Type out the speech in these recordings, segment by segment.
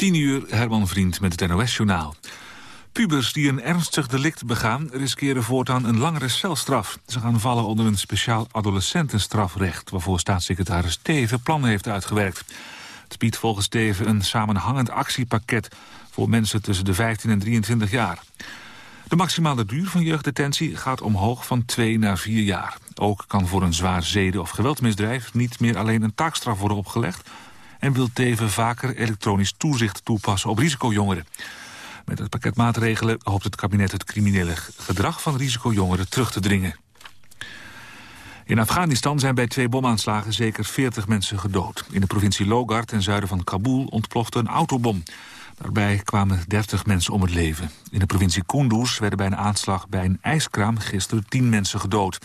10 uur, Herman Vriend met het NOS-journaal. Pubers die een ernstig delict begaan... riskeren voortaan een langere celstraf. Ze gaan vallen onder een speciaal adolescentenstrafrecht... waarvoor staatssecretaris Teven plannen heeft uitgewerkt. Het biedt volgens Teven een samenhangend actiepakket... voor mensen tussen de 15 en 23 jaar. De maximale duur van jeugddetentie gaat omhoog van 2 naar 4 jaar. Ook kan voor een zwaar zeden- of geweldsmisdrijf... niet meer alleen een taakstraf worden opgelegd... en wil Teven vaker elektronisch toezicht toepassen op risicojongeren. Met het pakket maatregelen hoopt het kabinet het criminele gedrag van risicojongeren terug te dringen. In Afghanistan zijn bij twee bomaanslagen zeker 40 mensen gedood. In de provincie Logar ten zuiden van Kabul ontplofte een autobom. Daarbij kwamen 30 mensen om het leven. In de provincie Kunduz werden bij een aanslag bij een ijskraam gisteren 10 mensen gedood.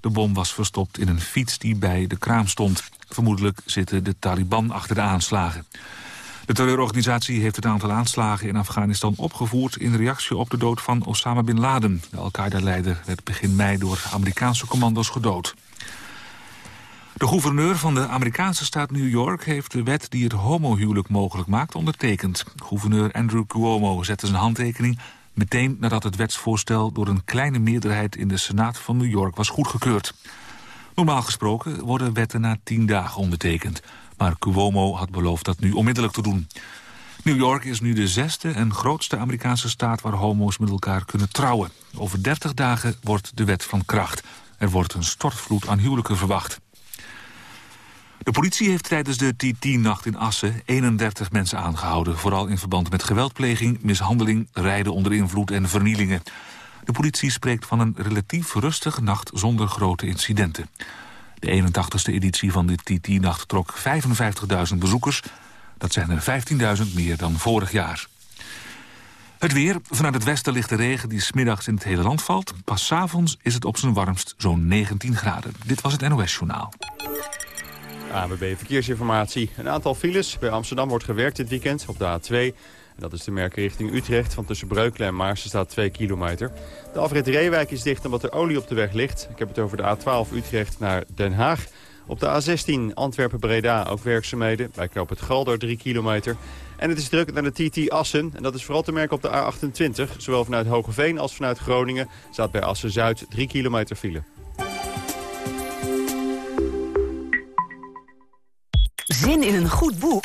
De bom was verstopt in een fiets die bij de kraam stond. Vermoedelijk zitten de Taliban achter de aanslagen. De terreurorganisatie heeft het aantal aanslagen in Afghanistan opgevoerd... in reactie op de dood van Osama Bin Laden. De Al-Qaeda-leider werd begin mei door Amerikaanse commando's gedood. De gouverneur van de Amerikaanse staat New York heeft de wet die het homohuwelijk mogelijk maakt ondertekend. Gouverneur Andrew Cuomo zette zijn handtekening meteen nadat het wetsvoorstel door een kleine meerderheid in de Senaat van New York was goedgekeurd. Normaal gesproken worden wetten na tien dagen ondertekend. Maar Cuomo had beloofd dat nu onmiddellijk te doen. New York is nu de zesde en grootste Amerikaanse staat waar homo's met elkaar kunnen trouwen. Over 30 dagen wordt de wet van kracht. Er wordt een stortvloed aan huwelijken verwacht. De politie heeft tijdens de TT-nacht in Assen 31 mensen aangehouden. Vooral in verband met geweldpleging, mishandeling, rijden onder invloed en vernielingen. De politie spreekt van een relatief rustige nacht zonder grote incidenten. De 81ste editie van de TT-nacht trok 55.000 bezoekers. Dat zijn er 15.000 meer dan vorig jaar. Het weer. Vanuit het westen ligt de regen die smiddags in het hele land valt. Pas s avonds is het op zijn warmst zo'n 19 graden. Dit was het NOS Journaal. ABB Verkeersinformatie. Een aantal files. Bij Amsterdam wordt gewerkt dit weekend op de A2. Dat is de merken richting Utrecht. Van tussen Breukelen en Maarsen staat 2 kilometer. De afrit Reewijk is dicht omdat er olie op de weg ligt. Ik heb het over de A12 Utrecht naar Den Haag. Op de A16 Antwerpen-Breda ook werkzaamheden. Bij Knoop het Galder 3 kilometer. En het is druk naar de TT Assen. En dat is vooral te merken op de A28. Zowel vanuit Hogeveen als vanuit Groningen staat bij Assen-Zuid 3 kilometer file. Zin in een goed boek?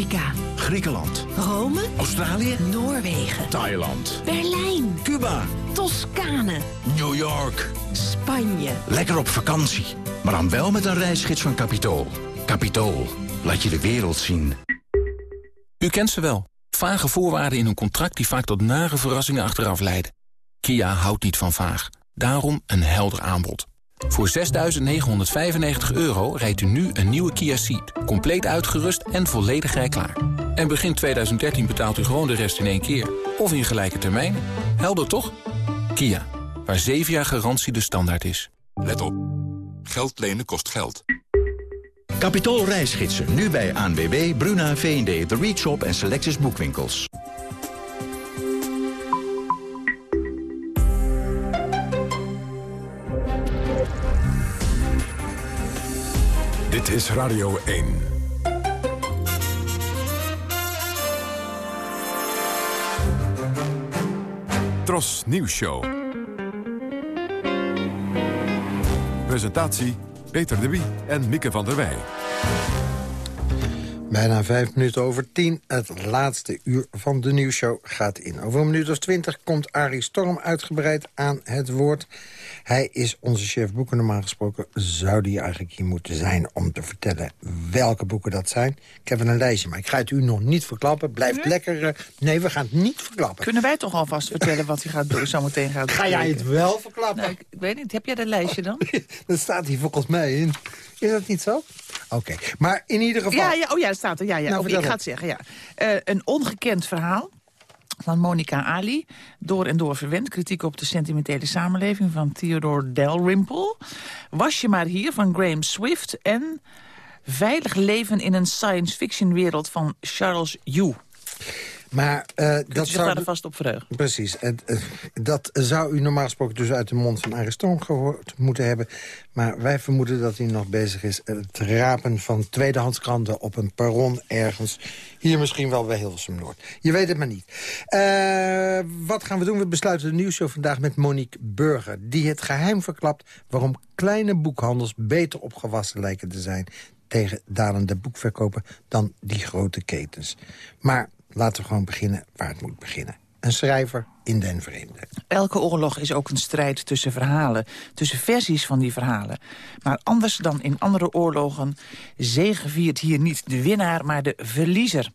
Afrika. Griekenland. Rome. Australië. Noorwegen. Thailand. Berlijn. Cuba. Toscane. New York. Spanje. Lekker op vakantie. Maar dan wel met een reisgids van Capitool. Capitool. Laat je de wereld zien. U kent ze wel. Vage voorwaarden in een contract die vaak tot nare verrassingen achteraf leiden. Kia houdt niet van vaag. Daarom een helder aanbod. Voor 6.995 euro rijdt u nu een nieuwe Kia Ceed. Compleet uitgerust en volledig rijklaar. En begin 2013 betaalt u gewoon de rest in één keer. Of in gelijke termijnen. Helder toch? Kia, waar 7 jaar garantie de standaard is. Let op. Geld lenen kost geld. Capitool reisgidsen. Nu bij ANWB, Bruna, V&D, The Reach Shop en Selectus Boekwinkels. Dit is Radio 1. Tros Nieuws Show. Presentatie Peter de Wie en Mieke van der Wij. Bijna vijf minuten over tien. Het laatste uur van de nieuwsshow gaat in. Over een minuut of twintig komt Arie Storm uitgebreid aan het woord. Hij is onze chef boeken. Normaal gesproken zou die eigenlijk hier moeten zijn... om te vertellen welke boeken dat zijn. Ik heb een lijstje, maar ik ga het u nog niet verklappen. Blijft lekker... eh, nee, we gaan het niet verklappen. Kunnen wij toch alvast vertellen wat hij gaat doen, zo meteen gaat Ga jij het wel verklappen? Nou, ik, ik weet niet, heb jij dat lijstje dan? Dat staat hier volgens mij in. Is dat niet zo? Oké, maar in ieder geval... Ja, ja, oh ja, staat er. Ja, ja. Nou, Of ik ga het zeggen, ja. Eh, een ongekend verhaal van Monica Ali. Door en door verwend. Kritiek op de sentimentele samenleving van Theodore Dalrymple. Was je maar hier van Graham Swift. En Veilig leven in een science fiction wereld van Charles Yu. Maar eh, Dat je zou... daar er vast op verheugen. Precies. Eh, dat zou u normaal gesproken dus uit de mond van Arie Storm gehoord moeten hebben. Maar wij vermoeden dat hij nog bezig is... het rapen van tweedehandskranten op een perron ergens. Hier misschien wel bij Hilversum Noord. Je weet het maar niet. Eh, wat gaan we doen? We besluiten de nieuwsshow vandaag met Monique Burger. Die het geheim verklapt waarom kleine boekhandels beter opgewassen lijken te zijn tegen dalende boekverkopen dan die grote ketens. Maar laten we gewoon beginnen waar het moet beginnen. Een schrijver in den vreemde. Elke oorlog is ook een strijd tussen verhalen, tussen versies van die verhalen. Maar anders dan in andere oorlogen zegeviert hier niet de winnaar, maar de verliezer.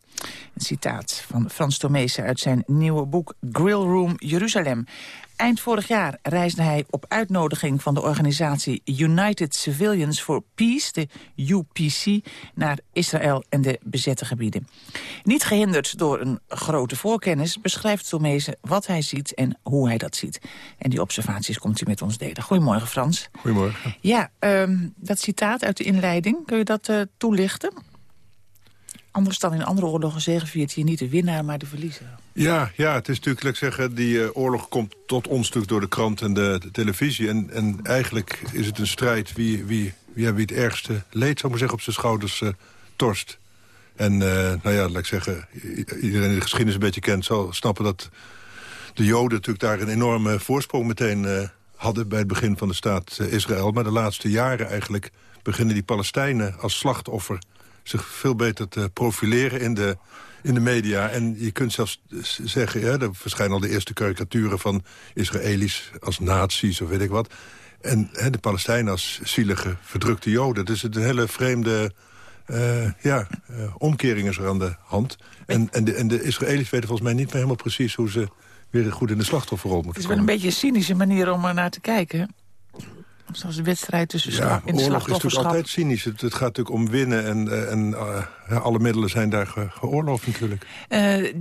Een citaat van Frans Tomezen uit zijn nieuwe boek Grill Room Jeruzalem. Eind vorig jaar reisde hij op uitnodiging van de organisatie United Civilians for Peace, de UPC, naar Israël en de bezette gebieden. Niet gehinderd door een grote voorkennis beschrijft Tomezen wat hij ziet en hoe hij dat ziet. En die observaties komt hij met ons delen. Goedemorgen Frans. Goedemorgen. Ja, ehm, dat citaat uit de inleiding, kun je dat eh, toelichten? Anders dan in andere oorlogen zegeviert hier niet de winnaar, maar de verliezer. Ja, ja, het is natuurlijk, ik zeggen, die eh, oorlog komt tot ons natuurlijk door de krant en de, televisie. En, en eigenlijk is het een strijd wie, wie, wie, wie het ergste leed, zou ik zeggen, op zijn schouders eh, torst. En eh, nou ja, laat ik zeggen, iedereen die de geschiedenis een beetje kent... zal snappen dat de Joden natuurlijk daar een enorme voorsprong meteen hadden... bij het begin van de staat Israël. Maar de laatste jaren eigenlijk beginnen die Palestijnen als slachtoffer... zich veel beter te profileren in de, in de media. En je kunt zelfs zeggen, ja, er verschijnen al de eerste karikaturen... van Israëli's als nazi's of weet ik wat. En hè, de Palestijnen als zielige, verdrukte Joden. Dus het is een hele vreemde eh, ja, eh, omkering is er aan de hand. En, en, de, en de Israëli's weten volgens mij niet meer helemaal precies... hoe ze weer goed in de slachtofferrol Het moeten is wel een komen. beetje een cynische manier om er naar te kijken. Zoals de wedstrijd tussen Ja, in oorlog is natuurlijk altijd cynisch. Het, het gaat natuurlijk om winnen en, eh, en eh, alle middelen zijn daar ge- geoorloofd natuurlijk. Eh,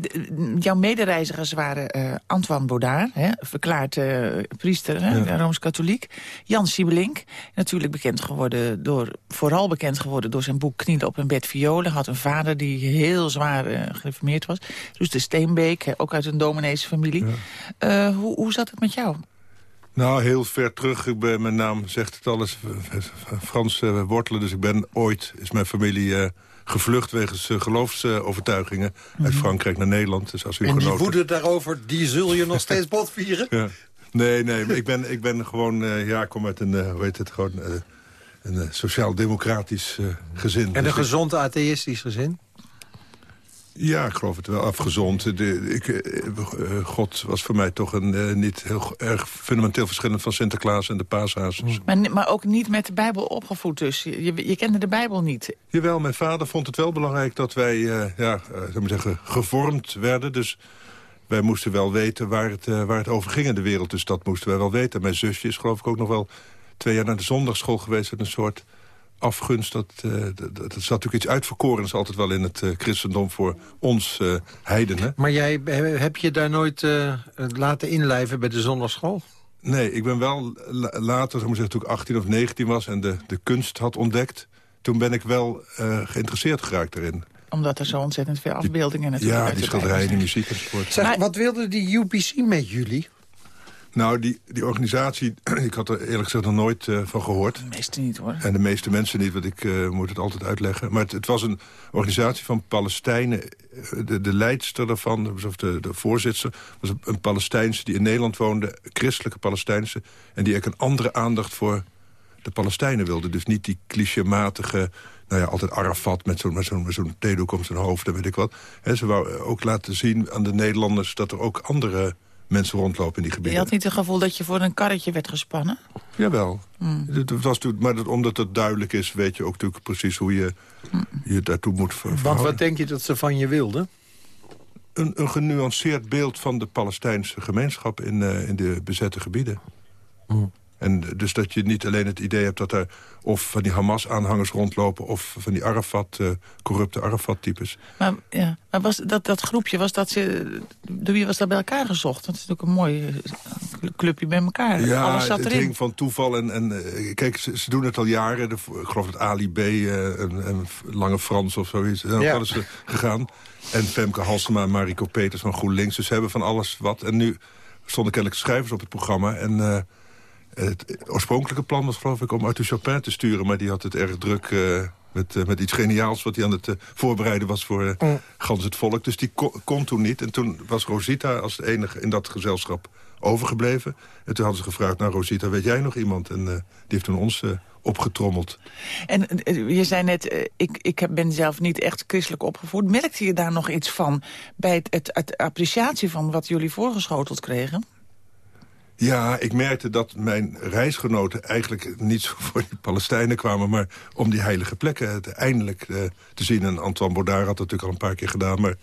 jouw medereizigers waren eh, Antoine Baudard, hè, verklaard priester, Ja. Rooms-Katholiek. Jan Siebelink, natuurlijk bekend geworden door, vooral bekend geworden door zijn boek Knielen op een bed violen. Had een vader die heel zwaar gereformeerd was. Dus de Steenbeek, ook uit een dominees familie. Hoe, hoe zat het met jou? Nou, heel ver terug. Ik ben, mijn naam zegt het alles. eh, eh, Frans eh, wortelen. Dus ik ben ooit, is mijn familie eh, gevlucht wegens uh, geloofsovertuigingen uit Frankrijk naar Nederland. Dus als u En die woede daarover, die zul je nog steeds botvieren? Ja. Nee, nee, ik ben, ik ben gewoon, eh, ja, ik kom uit een, eh, hoe heet het, gewoon eh, een eh, sociaal-democratisch eh, gezin. En Dus een ik- gezond atheïstisch gezin? Ja, ik geloof het wel. Afgezond. De, ik, eh, eh, God was voor mij toch een eh, niet heel erg fundamenteel verschillend van Sinterklaas en de paashazes. Maar, ni- maar ook niet met de Bijbel opgevoed dus. Je, je, kende de Bijbel niet. Jawel, mijn vader vond het wel belangrijk dat wij, eh, ja, zou maar zeggen, gevormd werden. Dus wij moesten wel weten waar het, waar het over ging in de wereld. Dus dat moesten wij wel weten. Mijn zusje is geloof ik ook nog wel twee jaar naar de zondagschool geweest... met een soort afgunst. Dat, eh, dat, dat, dat zat natuurlijk iets uitverkorens altijd wel in het eh, christendom voor ons eh, heidenen. Maar jij, he- heb je daar nooit eh, laten inlijven bij de zondagschool? Nee, ik ben wel la- later, zou ik maar zeggen, toen ik 18 of 19 was... en de, de kunst had ontdekt, toen ben ik wel eh, geïnteresseerd geraakt erin. Omdat er zo ontzettend veel afbeeldingen natuurlijk Ja, die schilderijen, die muziek enzovoort. Zeg, wat wilde die UPC met jullie? Nou, die, die organisatie, ik had er eerlijk gezegd nog nooit eh, van gehoord. De meeste niet hoor. En de meeste mensen niet, want ik eh, moet het altijd uitleggen. Maar het, het was een organisatie van Palestijnen. Eh, De, de leidster daarvan, of de, de voorzitter, was een, Palestijnse die in Nederland woonde. Christelijke Palestijnse. En die eigenlijk een andere aandacht voor de Palestijnen wilden. Dus niet die clichématige, nou ja, altijd Arafat met zo'n zo'n zo'n theedoek om zijn hoofd en weet ik wat. He, ze wou ook laten zien aan de Nederlanders dat er ook andere mensen rondlopen in die gebieden. Je had niet het gevoel dat je voor een karretje werd gespannen? Jawel. Mm. Het was, maar dat, omdat het duidelijk is, weet je ook natuurlijk precies hoe je je daartoe moet ver- Want verhouden. wat denk je dat ze van je wilden? Een, een genuanceerd beeld van de Palestijnse gemeenschap in, eh, in de bezette gebieden. En dus dat je niet alleen het idee hebt dat er of van die Hamas-aanhangers rondlopen... of van die Arafat, eh, corrupte Arafat-types. Maar, ja, maar was dat, dat groepje, was dat ze, door wie was dat bij elkaar gezocht? Dat is natuurlijk een mooi eh, clubje bij elkaar. Ja, Alles zat het erin. hing van toeval. En, en eh, kijk, ze, ze doen het al jaren. De, ik geloof dat Ali B. eh, en, en Lange Frans of zoiets. Ja. wel eens eh, gegaan. En Femke Halsema en Mariko Peters van GroenLinks. Dus ze hebben van alles wat. En nu stonden kennelijk schrijvers op het programma. En eh, het oorspronkelijke plan was geloof ik om Arthur Chopin te sturen. Maar die had het erg druk eh, met, eh, met iets geniaals... wat hij aan het eh, voorbereiden was voor eh, gans het volk. Dus die ko- kon toen niet. En toen was Rosita als de enige in dat gezelschap overgebleven. En toen hadden ze gevraagd, nou Rosita, weet jij nog iemand? En die heeft toen ons opgetrommeld. En je zei net, ik, ik ben zelf niet echt christelijk opgevoed. Merkte je daar nog iets van bij het, het, het appreciatie van wat jullie voorgeschoteld kregen? Ja, ik merkte dat mijn reisgenoten eigenlijk niet zo voor die Palestijnen kwamen... maar om die heilige plekken te- eindelijk eh, te zien. En Antoine Baudard had dat natuurlijk al een paar keer gedaan... maar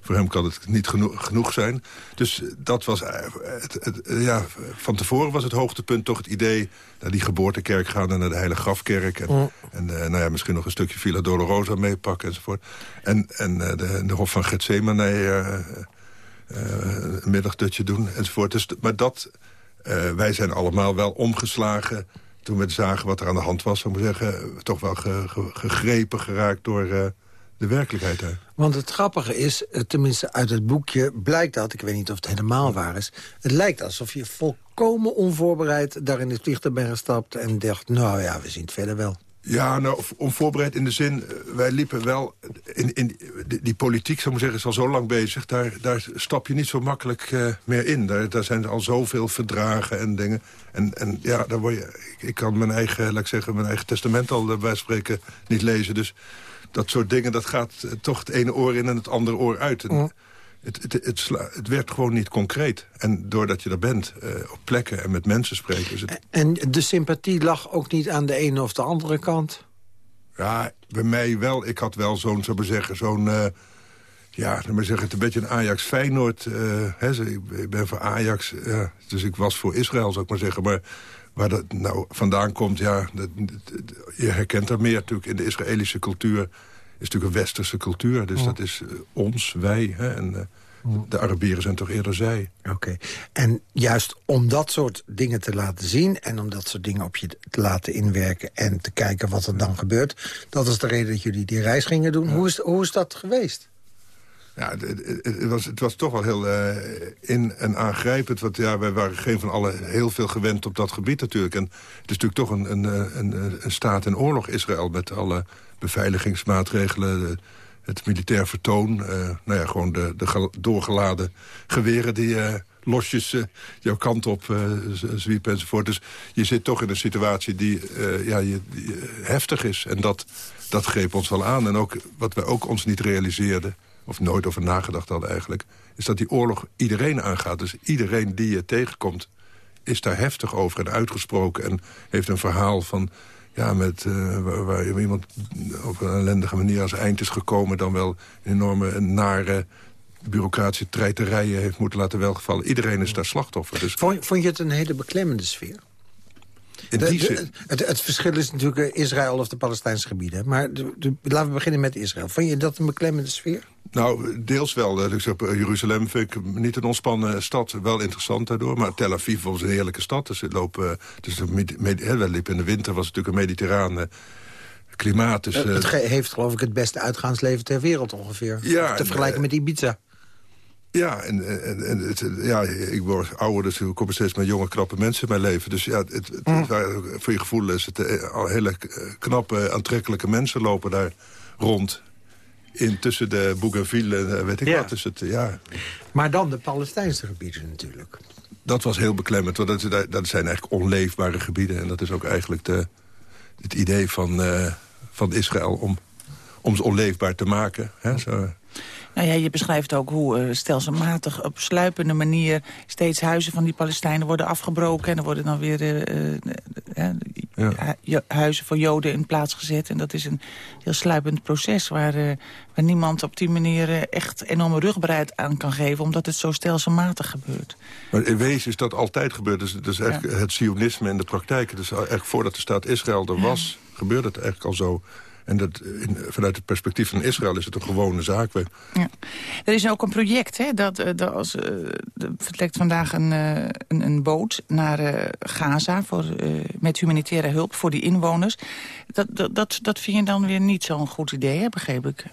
voor hem kan het niet geno- genoeg zijn. Dus eh, dat was... eh, Het, het, ja, van tevoren was het hoogtepunt toch het idee... naar die geboortekerk gaan en naar de Heilige Grafkerk... en, en eh, nou ja, misschien nog een stukje Villa Dolorosa meepakken enzovoort. En, en de, de Hof van Gethsemane... een middagdutje doen enzovoort. Dus, maar dat, eh, wij zijn allemaal wel omgeslagen toen we zagen wat er aan de hand was. Zou ik zeggen, toch wel ge- ge- gegrepen geraakt door eh, de werkelijkheid. Want het grappige is, eh, tenminste uit het boekje blijkt dat... ik weet niet of het helemaal waar is... het lijkt alsof je volkomen onvoorbereid daar in het vliegtuig bent gestapt... en dacht, nou ja, we zien het verder wel. Ja, nou, onvoorbereid in de zin, eh, wij liepen wel... In, in, die, die politiek, zou ik zeggen, is al zo lang bezig. Daar, daar stap je niet zo makkelijk eh, meer in. Daar, daar zijn al zoveel verdragen en dingen. En, en ja, daar word je, ik, kan mijn eigen, laat ik zeggen, mijn eigen testament al eh, bij spreken niet lezen. Dus dat soort dingen, dat gaat toch het ene oor in en het andere oor uit. En het, het, het, werd gewoon niet concreet. En doordat je er bent, eh, op plekken en met mensen spreken... Is het, En de sympathie lag ook niet aan de ene of de andere kant? Ja, bij mij wel. Ik had wel zo'n, zou ik maar zeggen, zo'n... eh, ja, maar zeggen, het een beetje een Ajax-Feyenoord. eh, hè, ik, ben voor Ajax, ja, dus ik was voor Israël, zou ik maar zeggen. Maar waar dat nou vandaan komt, ja, dat, dat- je herkent er meer natuurlijk. In de Israëlische cultuur natuurlijk een westerse cultuur. Dus dat is eh, ons, wij. Hè, en eh, de Arabieren zijn toch eerder zij. Oké. En juist om dat soort dingen te laten zien... en om dat soort dingen op je te laten inwerken... en te kijken wat er dan gebeurt... dat is de reden dat jullie die reis gingen doen. Hoe, is, hoe is dat geweest? Ja, het, was, het was toch wel heel eh, in- en aangrijpend. Want ja, wij waren geen van allen heel veel gewend op dat gebied natuurlijk. En het is natuurlijk toch een, een, eh, een, een staat in oorlog, Israël... met alle beveiligingsmaatregelen, het militair vertoon... eh, nou ja, gewoon de, de ge- doorgeladen geweren die... eh, losjes eh, jouw kant op eh, z- zwiepen enzovoort. Dus je zit toch in een situatie die, eh, ja, eh, heftig is. En dat, dat greep ons wel aan. En ook wat we ook ons niet realiseerden of nooit over nagedacht hadden eigenlijk... is dat die oorlog iedereen aangaat. Dus iedereen die je tegenkomt is daar heftig over en uitgesproken... en heeft een verhaal van... Ja, met, eh, waar, iemand op een ellendige manier als eind is gekomen... dan wel een enorme, nare bureaucratische treiterijen heeft moeten laten welgevallen. Iedereen is daar slachtoffer. Dus vond je het een hele beklemmende sfeer? Het, het verschil is natuurlijk eh, Israël of de Palestijnse gebieden. Maar de- de- laten we beginnen met Israël. Vond je dat een beklemmende sfeer? Nou, deels wel. Ik zeg, eh, Jeruzalem vind ik niet een ontspannen stad. Wel interessant daardoor. Maar Tel Aviv was een heerlijke stad. Dus, het lopen, dus we liepen in de winter was het natuurlijk een mediterrane klimaat. Dus, het heeft geloof ik het beste uitgaansleven ter wereld ongeveer. Ja, te en, vergelijken met Ibiza. Ja, en, en, en het, ja, ik word ouder, dus er komen steeds meer jonge, knappe mensen in mijn leven. Dus ja, het, het, het waren ook- voor je gevoel is het eh, al hele eh, knappe, aantrekkelijke mensen lopen daar rond. In tussen de Bougainville en eh, weet ik Ja. wat. Dus het, ja, Maar dan de Palestijnse gebieden natuurlijk. dat was heel beklemmend. Want dat, zijn eigenlijk onleefbare gebieden. En dat is ook eigenlijk de, het idee van, van Israël om, om ze onleefbaar te maken. Hè? Zo, Nou ja, je beschrijft ook hoe uh, stelselmatig op sluipende manier... steeds huizen van die Palestijnen worden afgebroken... en er worden dan weer uh, uh, ja. huizen voor Joden in plaats gezet. En dat is een heel sluipend proces... waar, waar niemand op die manier echt enorme rugbaarheid aan kan geven... omdat het zo stelselmatig gebeurt. Maar in wezen is dat altijd gebeurd. Dus, dus ja. het sionisme in de praktijk. Dus eigenlijk voordat de staat Israël er was, ja. gebeurde het eigenlijk al zo... En dat, in, vanuit het perspectief van Israël is het een gewone zaak. Ja. Er is ook een project, hè, dat, dat als, uh, vertrekt vandaag een, uh, een, een, boot naar uh, Gaza voor, met humanitaire hulp voor die inwoners. Dat, dat, dat, dat vind je dan weer niet zo'n goed idee, hè, begreep ik?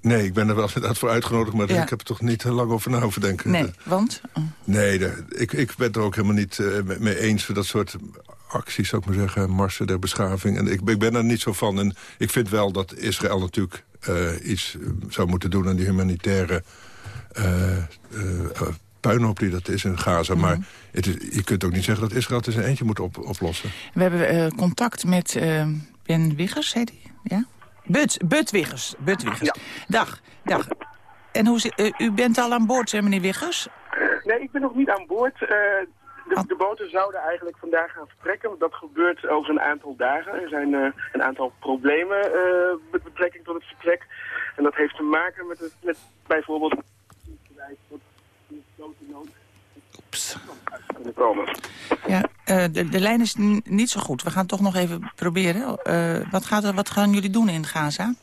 Nee, ik ben er wel inderdaad voor uitgenodigd, maar ja. ik heb er toch niet heel lang over na hoeven denken. Nee, want? Nee, ik, ik ben er ook helemaal niet mee eens voor dat soort acties, zou ik maar zeggen, marsen der beschaving. En ik, ik ben er niet zo van. En ik vind wel dat Israël natuurlijk uh, iets zou moeten doen aan die humanitaire uh, uh, puinhoop die dat is in Gaza. Mm -hmm. Maar het is, je kunt ook niet zeggen dat Israël het in zijn eentje moet op, oplossen. We hebben contact met Ben Wiggers, zei hij? Ja? But, But Wiggers. But Wiggers. Ja. Dag, dag. En hoe, u bent al aan boord, hè, meneer Wiggers? Nee, ik ben nog niet aan boord. De, de, boten zouden eigenlijk vandaag gaan vertrekken. Dat gebeurt over een aantal dagen. Er zijn uh, een aantal problemen uh, met betrekking tot het vertrek. En dat heeft te maken met, het, met bijvoorbeeld... kunnen komen. Ja, uh, de, de lijn is niet zo goed. We gaan toch nog even proberen. wat, gaat er, wat gaan jullie doen in Gaza?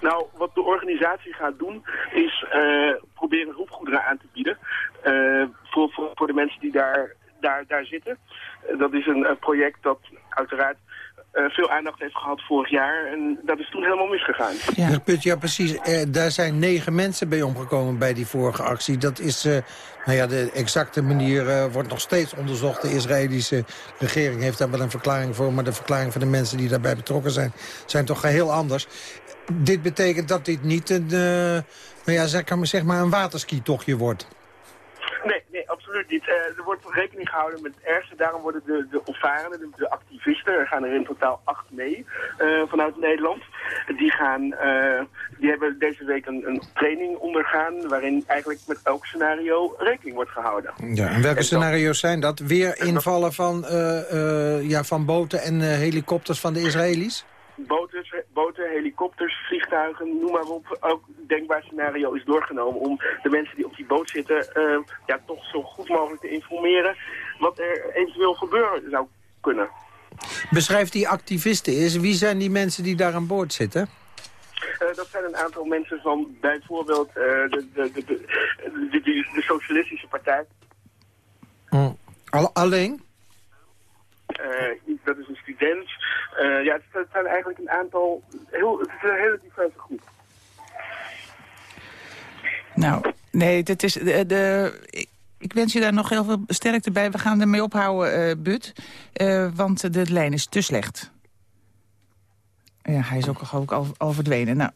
Nou, wat de organisatie gaat doen is uh, proberen hulpgoederen aan te bieden. Uh, voor, voor, voor de mensen die daar, daar, daar zitten. Uh, dat is een, een, project dat uiteraard veel aandacht heeft gehad vorig jaar. En dat is toen helemaal misgegaan. Ja, ja, Put, ja precies. daar zijn negen mensen bij omgekomen bij die vorige actie. Dat is, nou ja, de exacte manier wordt nog steeds onderzocht. De Israëlische regering heeft daar wel een verklaring voor. Maar de verklaring van de mensen die daarbij betrokken zijn, zijn toch heel anders dit betekent dat dit niet een, uh, nou ja, zeg, zeg maar een waterski-tochtje wordt. Absoluut niet. Uh, er wordt rekening gehouden met het ergste. Daarom worden de, de opvarenden, de, de, activisten, er gaan er in totaal acht mee uh, vanuit Nederland. Die, gaan, die hebben deze week een, een, training ondergaan waarin eigenlijk met elk scenario rekening wordt gehouden. Ja, en welke en scenario's zijn dat? Weer invallen van, ja, van boten en helikopters van de Israëli's? Boten, boten, helikopters, vliegtuigen, noem maar op. Ook denkbaar scenario is doorgenomen om de mensen die op die boot zitten... Uh, ja, toch zo goed mogelijk te informeren wat er eventueel gebeuren zou kunnen. Beschrijf die activisten eens. Wie zijn die mensen die daar aan boord zitten? Uh, dat zijn een aantal mensen van bijvoorbeeld uh, de, de, de, de, de, Socialistische Partij. Mm. Alleen? Uh, dat is een student. Uh, ja, het, zijn eigenlijk een aantal... Heel, het is een hele diverse groep. Nou, nee, dit is... De, de, ik wens je daar nog heel veel sterkte bij. We gaan ermee ophouden, uh, But. want de lijn is te slecht. Ja, hij is ook al, al verdwenen. Nou,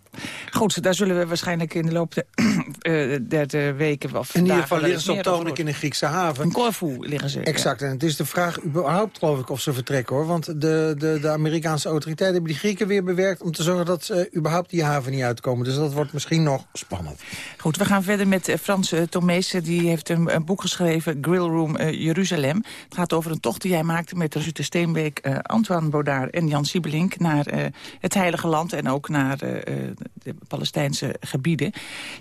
goed, daar zullen we waarschijnlijk in de loop der uh, de, de weken... Of in ieder geval liggen ze op ogenblik in een Griekse haven. In Corfu liggen ze. Exact, ja. en het is de vraag überhaupt geloof ik of ze vertrekken hoor. Want de, de, de Amerikaanse autoriteiten hebben die Grieken weer bewerkt... om te zorgen dat ze überhaupt die haven niet uitkomen. Dus dat wordt misschien nog spannend. Goed, we gaan verder met Frans uh, Tomees. Die heeft een, een, boek geschreven, Grill Room Jeruzalem. Het gaat over een tocht die hij maakte met Rutte Steenbeek... Antoine Baudard en Jan Siebelink naar het Heilige Land en ook naar uh, de Palestijnse gebieden.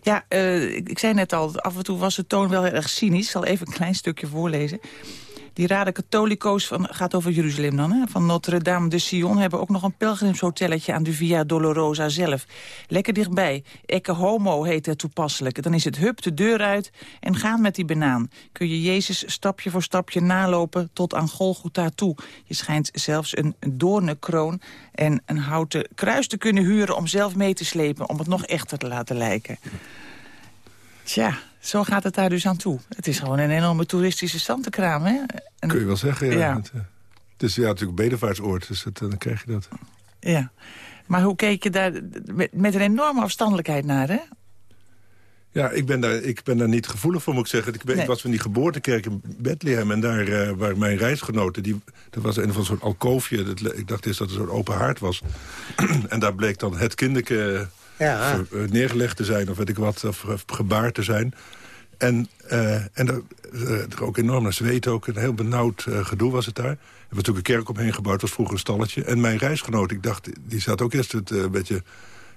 Ja, uh, ik, ik, zei net al, af en toe was de toon wel erg cynisch. Ik zal even een klein stukje voorlezen. Die Raden Katholico's van, gaat over Jeruzalem dan, hè, van Notre-Dame de Sion... hebben ook nog een pelgrimshotelletje aan de Via Dolorosa zelf. Lekker dichtbij. Ecke Homo heet het toepasselijk. Dan is het hup de deur uit en gaan met die banaan. Kun je Jezus stapje voor stapje nalopen tot aan Golgotha toe. Je schijnt zelfs een doornenkroon en een houten kruis te kunnen huren... om zelf mee te slepen, om het nog echter te laten lijken. Tja, zo gaat het daar dus aan toe. Het is gewoon een enorme toeristische standenkraam, hè? En, Kun je wel zeggen, ja. ja. Het, het, is ja, natuurlijk een bedevaartsoord, dus het, dan krijg je dat. Ja, maar hoe keek je daar met, met een enorme afstandelijkheid naar, hè? Ja, ik ben, daar, ik ben daar niet gevoelig voor, moet ik zeggen. Ik, ben, Nee. ik was van die geboortekerk in Bethlehem... en daar eh, waren mijn reisgenoten... Die, dat was een van een soort alkoofje. Dat, ik dacht eerst dat het een soort open haard was. en daar bleek dan het kinderke Ja. ver- eh, neergelegd te zijn... of weet ik wat, of, of gebaard te zijn. En, eh, en er, eh, er ook enorm naar zweet ook. Een heel benauwd eh, gedoe was het daar. Er was natuurlijk een kerk omheen gebouwd. Was vroeger een stalletje. En mijn reisgenoot, ik dacht, die zat ook eerst het, een beetje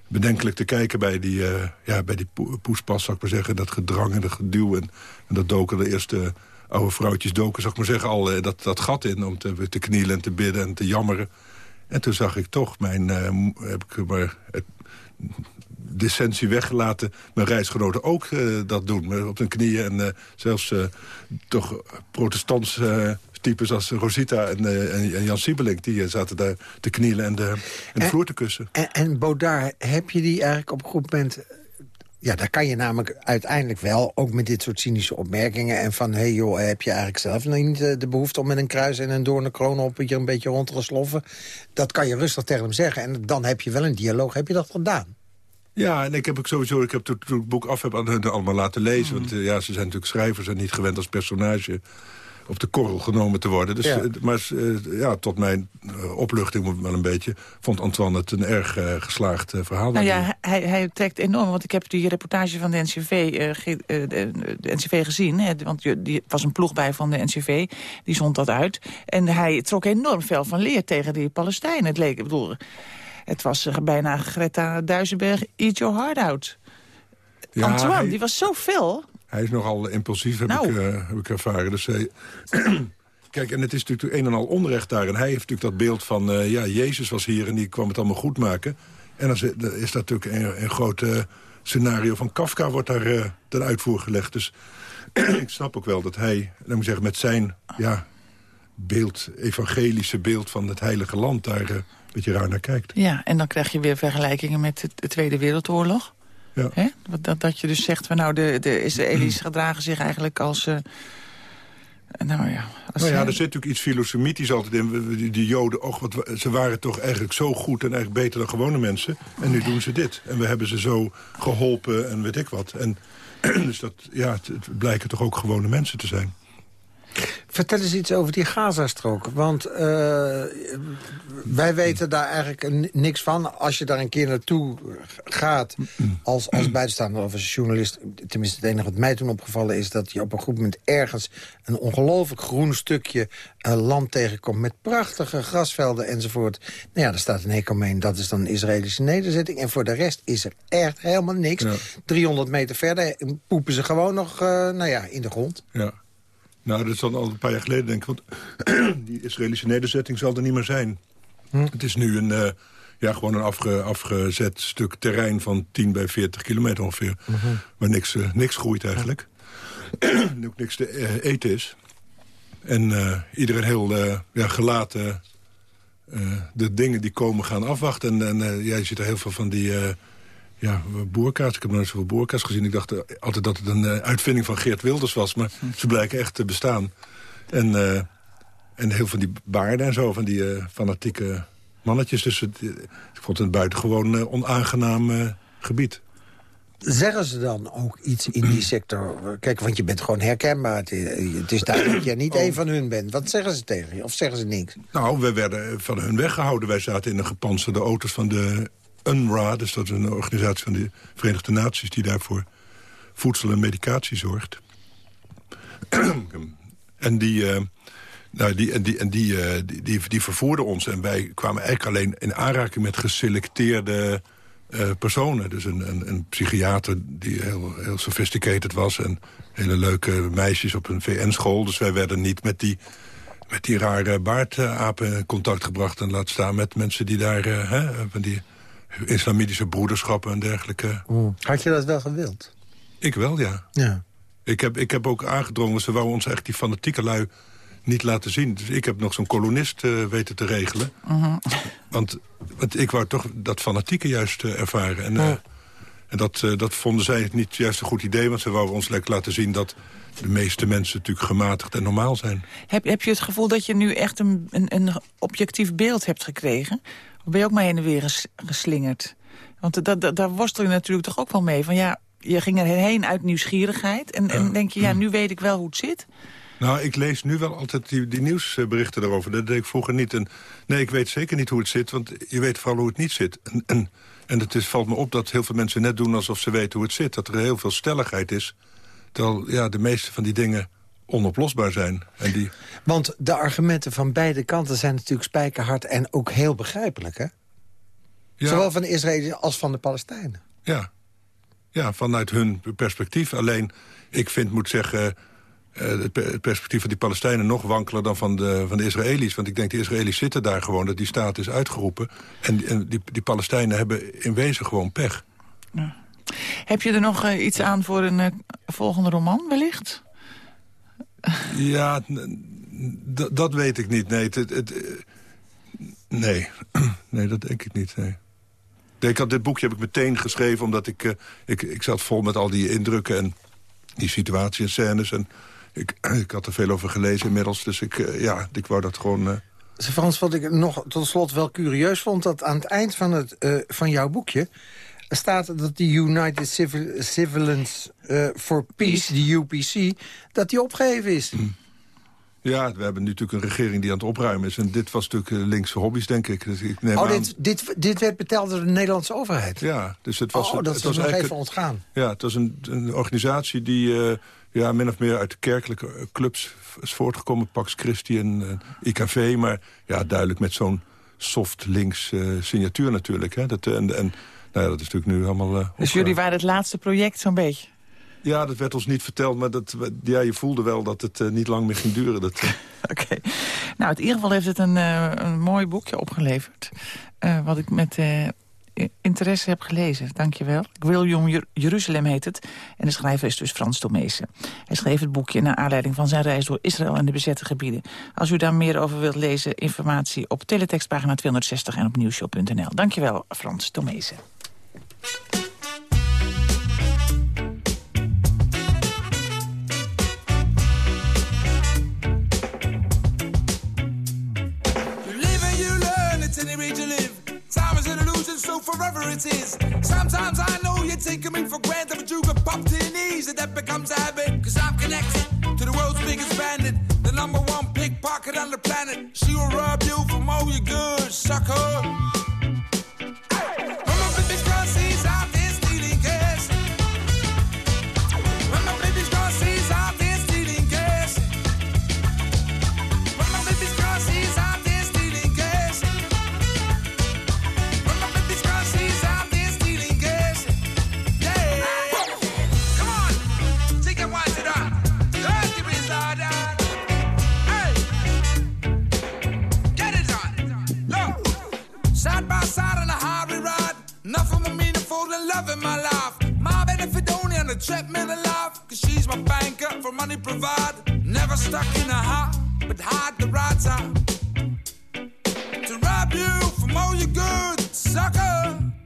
bedenkelijk te kijken bij die, ja, bij die poe- poespas, zou ik maar zeggen. Dat gedrang en dat geduw. En, dat doken de eerste oude vrouwtjes doken, zou ik maar zeggen, al dat, dat gat in... om te, te knielen en te bidden en te jammeren. En toen zag ik toch, mijn, heb ik maar decentie weggelaten... mijn reisgenoten ook eh, dat doen, op hun knieën. En eh, zelfs eh, toch protestants types als Rosita en, en, en Jan Siebelink... die zaten daar te knielen en de, en de vloer te kussen. En, en Baudard, heb je die eigenlijk op een goed moment... Ja, daar kan je namelijk uiteindelijk wel, ook met dit soort cynische opmerkingen... en van, hé hey joh, heb je eigenlijk zelf nog niet de behoefte... om met een kruis en een doornenkroon op je een beetje rond te sloffen? Dat kan je rustig tegen hem zeggen. En dan heb je wel een dialoog. Heb je dat gedaan? Ja, en ik heb ook sowieso, ik heb toen toen ik het boek af heb aan hun allemaal laten lezen. Want eh, ja, ze zijn natuurlijk schrijvers en niet gewend als personage op de korrel genomen te worden. Dus, Ja. eh, maar eh, ja, tot mijn opluchting wel een beetje... vond Antoine het een erg geslaagd verhaal. Nou ja, hij, hij trekt enorm, want ik heb die reportage van de NCV, de, de NCV gezien. Hè, want die was een ploeg bij van de NCV, die zond dat uit. En hij trok enorm veel van leer tegen die Palestijnen. Het leek, ik bedoel, het was eh, bijna Greta Duisenberg, eat your heart out. Ja, Antoine, hij- die was zo fel. Hij is nogal impulsief, heb, Nou. ik, eh, heb ik ervaren. Dus hij... Kijk, en het is natuurlijk een en al onrecht daar. En hij heeft natuurlijk dat beeld van... eh, ja, Jezus was hier en die kwam het allemaal goed maken. En dan is, dat natuurlijk een, een groot eh, scenario van Kafka... wordt daar eh, ten uitvoer gelegd. Dus ik snap ook wel dat hij, laat zeggen, met zijn ja, beeld... evangelische beeld van het heilige land... daar eh, een beetje raar naar kijkt. Ja, en dan krijg je weer vergelijkingen met de, de Tweede Wereldoorlog. Ja. Hè? Dat, dat, dat je dus zegt, van, nou, de, de Israëli's gedragen zich eigenlijk als... eh, nou ja, als, Nou ja, er zit natuurlijk iets filosemitisch altijd in. Die Joden, och, wat, wa- ze waren toch eigenlijk zo goed en eigenlijk beter dan gewone mensen. En nu doen ze dit. En we hebben ze zo geholpen en weet ik wat. En dus dat, ja, het, het blijken toch ook gewone mensen te zijn. Vertel eens iets over die Gazastrook. Want eh, wij weten daar eigenlijk niks van. Als je daar een keer naartoe gaat als, als buitenstaander of als journalist... tenminste het enige wat mij toen opgevallen is... dat je op een goed moment ergens een ongelooflijk groen stukje eh, land tegenkomt... met prachtige grasvelden enzovoort. Nou ja, er staat een hek omheen, dat is dan een Israëlische nederzetting. En voor de rest is er echt helemaal niks. 300 meter verder poepen ze gewoon nog eh, nou ja, in de grond. Ja. Nou, dat is dan al een paar jaar geleden, denk ik. Want die Israëlische nederzetting zal er niet meer zijn. Het is nu een, eh, ja, gewoon een afge, afgezet stuk terrein van 10 bij 40 kilometer ongeveer. Waar niks, eh, niks groeit eigenlijk. en ook niks te eh, eten is. En iedereen heel ja, gelaten de dingen die komen gaan afwachten. En, en ja, je ziet er heel veel van die... ja, boerkaas. Ik heb nooit zoveel boerkaas gezien. Ik dacht eh, altijd dat het een eh, uitvinding van Geert Wilders was. Maar ze blijken echt te bestaan. En, eh, en heel veel van die baarden en zo. Van die eh, fanatieke mannetjes. Dus het, ik vond het een buitengewoon onaangenaam eh, gebied. Zeggen ze dan ook iets in die sector? Kijk, want je bent gewoon herkenbaar. Het is- Het is duidelijk dat je niet Oh. één van hun bent. Wat zeggen ze tegen je? Of zeggen ze niks? Nou, we werden van hun weggehouden. Wij zaten in de gepantserde auto's van de UNRWA. Dus dat is een organisatie van de Verenigde Naties... die daarvoor voedsel en medicatie zorgt. en die, eh, nou, die, en die, en die, eh, die, die, die vervoerden ons. En wij kwamen eigenlijk alleen in aanraking met geselecteerde eh, personen. Dus een, een, een psychiater die heel, heel sophisticated was... en hele leuke meisjes op een VN-school. Dus wij werden niet met die met die rare baardapen in contact gebracht... en laat staan met mensen die daar... hè, van die islamitische broederschappen en dergelijke. Had je dat wel gewild? Ik wel, ja. Ja. Ik heb, ik heb ook aangedrongen, ze wouden ons echt die fanatieke lui niet laten zien. Dus ik heb nog zo'n kolonist eh, weten te regelen. Want, want ik wou toch dat fanatieke juist eh, ervaren. En, eh, en dat, eh, dat vonden zij niet juist een goed idee... want ze wouden ons lekker laten zien dat de meeste mensen natuurlijk gematigd en normaal zijn. Heb, heb je het gevoel dat je nu echt een, een, een objectief beeld hebt gekregen? Ben je ook maar heen en weer ges- geslingerd? Want dat, dat, daar worstel je natuurlijk toch ook wel mee. Van ja, je ging erheen uit nieuwsgierigheid. En, en denk je, ja, nu weet ik wel hoe het zit. Nou, ik lees nu wel altijd die, die nieuwsberichten daarover. Dat deed ik vroeger niet. En, nee, ik weet zeker niet hoe het zit, want je weet vooral hoe het niet zit. En, en, en het is, valt me op dat heel veel mensen net doen alsof ze weten hoe het zit. Dat er heel veel stelligheid is. Terwijl ja, de meeste van die dingen onoplosbaar zijn. En die... Want de argumenten van beide kanten zijn natuurlijk spijkerhard... en ook heel begrijpelijk, hè? Ja. Zowel van de Israëliërs als van de Palestijnen. Ja. ja, vanuit hun perspectief. Alleen, ik vind, moet zeggen... eh, het pe- het perspectief van die Palestijnen nog wankeler dan van de, van de Israëli's. Want ik denk, de Israëli's zitten daar gewoon, dat die staat is uitgeroepen. En, en die, die Palestijnen hebben in wezen gewoon pech. Heb je er nog eh, iets aan voor een eh, volgende roman, wellicht? Ja, dat weet ik niet. Nee, het, eh, nee. nee, dat denk ik niet. Nee. Ik had dit boekje heb ik meteen geschreven... omdat ik, eh, ik, ik zat vol met al die indrukken en die situatie en scènes. En ik, ik had er veel over gelezen inmiddels. Dus ik, eh, ja, ik wou dat gewoon... Frans, wat ik nog tot slot wel curieus vond... dat aan het eind van, het, van jouw boekje staat dat de United Civil, Civilians eh, for Peace, de UPC... dat die opgeheven is. ja, we hebben nu natuurlijk een regering die aan het opruimen is. En dit was natuurlijk eh, linkse hobby's, denk ik. Dus ik neem Oh, aan- dit, dit, dit werd betaald door de Nederlandse overheid? Ja, dus het was... oh, dat het is was nog eigenlijk- even ontgaan. Ja, het was een, een organisatie die eh, ja, min of meer uit de kerkelijke clubs is voortgekomen. Pax Christi en eh, IKV, maar ja, duidelijk met zo'n soft links eh, signatuur natuurlijk. Hè. Dat, en, en nou ja, dat is natuurlijk nu allemaal... eh, Dus jullie waren het laatste project zo'n beetje? Ja, dat werd ons niet verteld, maar dat, ja, je voelde wel dat het eh, niet lang meer ging duren. Dat, eh, Oké. Nou, in ieder geval heeft het een, een mooi boekje opgeleverd. wat ik met interesse heb gelezen. Dankjewel. William Jer Jeruzalem heet het. En de schrijver is dus Frans Tomezen. Hij schreef het boekje naar aanleiding van zijn reis door Israël en de bezette gebieden. Als u daar meer over wilt lezen, informatie op teletextpagina 260 en op nieuwshow.nl. Dankjewel, Frans Tomezen. Sometimes illusion so forever it is Sometimes I know you're taking me for granted, but you can popped your knees and that becomes a habit. Cause I'm connected to the world's biggest bandit, the number one pickpocket on the planet. She will rob you from all your goods, sucker. The treadmill of life. Cause she's my banker for money provide. Never stuck in a hot, but hard the right time. To rob you from all your good, sucker.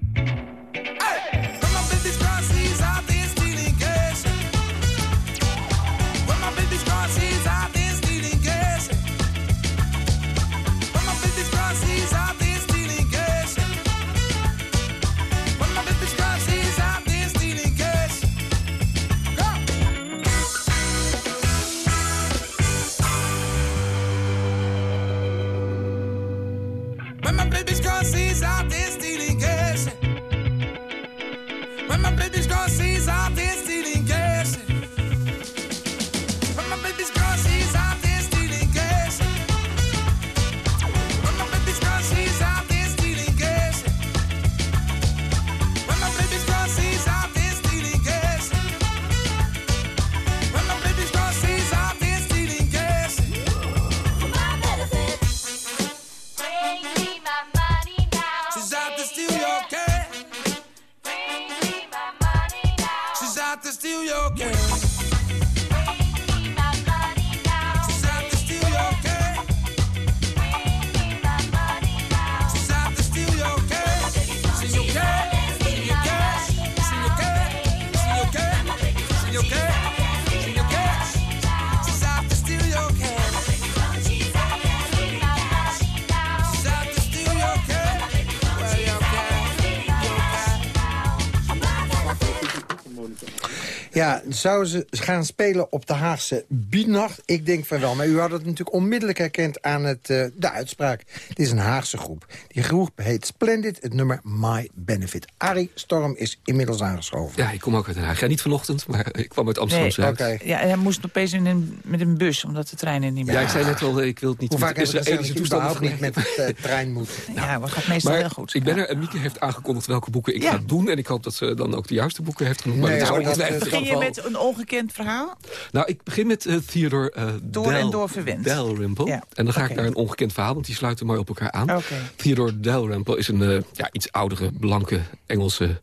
Zouden ze gaan spelen op de Haagse Biednacht? Ik denk van wel, maar u had het natuurlijk onmiddellijk herkend aan het, eh, de uitspraak. Het is een Haagse groep. Die groep heet Splendid, het nummer My Benefit. Arie Storm is inmiddels aangeschoven. Ja, ik kom ook uit Den Haag. Ja, niet vanochtend, maar ik kwam uit Amsterdam-Zuid. Nee, Ja, en hij moest opeens in een, met een bus, omdat de treinen niet meer Ja, ik zei net al, ik wil het niet... Hoe vaak we gezegd dat überhaupt niet met de trein moet? Ja, maar gaat meestal heel goed. ik ben er en Mieke heeft aangekondigd welke boeken ik Ja. ga doen. En ik hoop dat ze dan ook de juiste boeken heeft genoemd. Maar Nee, dat is je met een ongekend verhaal? Nou, ik begin met eh, Theodore eh, Door en Del- door verwend. Dalrymple. Ja, En dan ga ik naar een ongekend verhaal, want die sluiten mooi op elkaar aan. Oké. Theodore Dalrymple is een eh, ja, iets oudere, blanke Engelse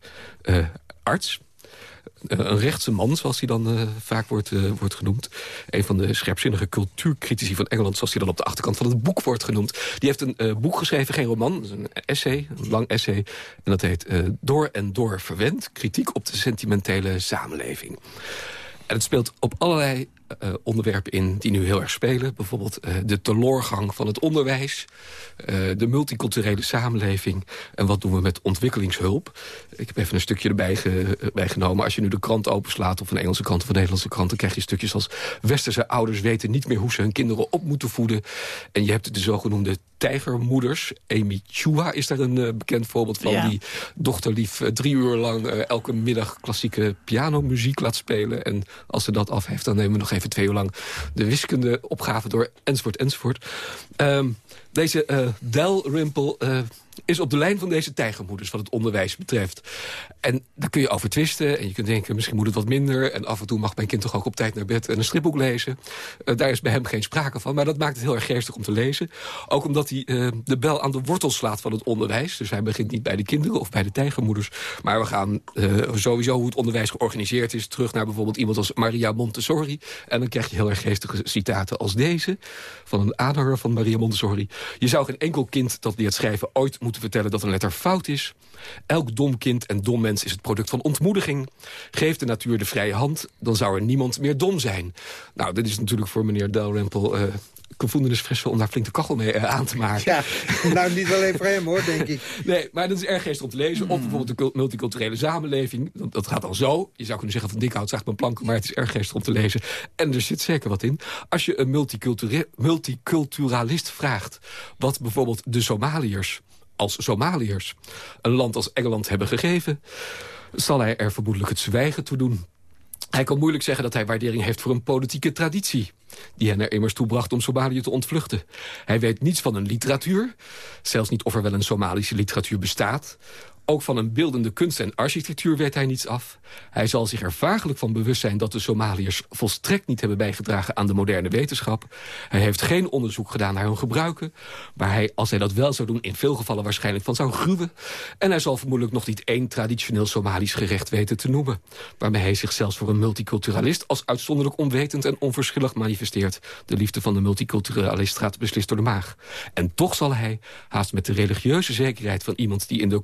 arts. Een rechtse man, zoals hij dan eh, vaak wordt, eh, wordt genoemd. Een van de scherpzinnige cultuurcritici van Engeland... zoals hij dan op de achterkant van het boek wordt genoemd. Die heeft een eh, boek geschreven, geen roman, een essay, een lang essay. En dat heet Door en Door Verwend. Kritiek op de sentimentele samenleving. En het speelt op allerlei eh, onderwerpen in die nu heel erg spelen. Bijvoorbeeld eh, de teloorgang van het onderwijs. eh, de multiculturele samenleving. En wat doen we met ontwikkelingshulp. Ik heb even een stukje erbij ge- bij genomen. Als je nu de krant openslaat, of een Engelse krant of een Nederlandse krant... dan krijg je stukjes als... Westerse ouders weten niet meer hoe ze hun kinderen op moeten voeden. En je hebt de zogenoemde tijgermoeders. Amy Chua is daar een bekend voorbeeld van. Ja. Die dochterlief drie uur lang elke middag klassieke pianomuziek laat spelen. En als ze dat af heeft, dan nemen we nog even twee uur lang de wiskundeopgave door, enzovoort, enzovoort. Ehm, deze eh Dalrymple eh, is op de lijn van deze tijgermoeders wat het onderwijs betreft. En daar kun je over twisten en je kunt denken, misschien moet het wat minder. En af en toe mag mijn kind toch ook op tijd naar bed en een stripboek lezen. Eh, daar is bij hem geen sprake van, maar dat maakt het heel erg geestig om te lezen. Ook omdat hij eh, de bel aan de wortel slaat van het onderwijs. Dus hij begint niet bij de kinderen of bij de tijgermoeders. Maar we gaan eh, sowieso hoe het onderwijs georganiseerd is... terug naar bijvoorbeeld iemand als Maria Montessori. En dan krijg je heel erg geestige citaten als deze... van een aanhanger van Maria Montessori. Je zou geen enkel kind dat leert schrijven ooit moeten vertellen dat een letter fout is. Elk dom kind en dom mens is het product van ontmoediging. Geef de natuur de vrije hand, dan zou er niemand meer dom zijn. Nou, dit is natuurlijk voor meneer Dalrymple... eh gevoelensfressen om daar flink de kachel mee eh, aan te maken. Ja, nou niet alleen voor hem hoor, denk ik. Nee, maar dat is erg geestig om te lezen. Of bijvoorbeeld de cul- multiculturele samenleving. Dat, dat gaat dan zo. Je zou kunnen zeggen van dik hout zaagt mijn planken... maar het is erg geestig om te lezen. En er zit zeker wat in. Als je een multiculturalist vraagt... wat bijvoorbeeld de Somaliërs als Somaliërs... een land als Engeland hebben gegeven... zal hij er vermoedelijk het zwijgen toe doen. Hij kan moeilijk zeggen dat hij waardering heeft voor een politieke traditie... die hen er immers toe bracht om Somalië te ontvluchten. Hij weet niets van een literatuur, zelfs niet of er wel een Somalische literatuur bestaat... Ook van een beeldende kunst en architectuur weet hij niets af. Hij zal zich er vagelijk van bewust zijn dat de Somaliërs volstrekt niet hebben bijgedragen aan de moderne wetenschap. Hij heeft geen onderzoek gedaan naar hun gebruiken, waar hij, als hij dat wel zou doen, in veel gevallen waarschijnlijk van zou gruwen. En hij zal vermoedelijk nog niet één traditioneel Somalisch gerecht weten te noemen, waarmee hij zich zelfs voor een multiculturalist als uitzonderlijk onwetend en onverschillig manifesteert. De liefde van de multiculturalist gaat beslist door de maag. En toch zal hij, haast met de religieuze zekerheid van iemand die in de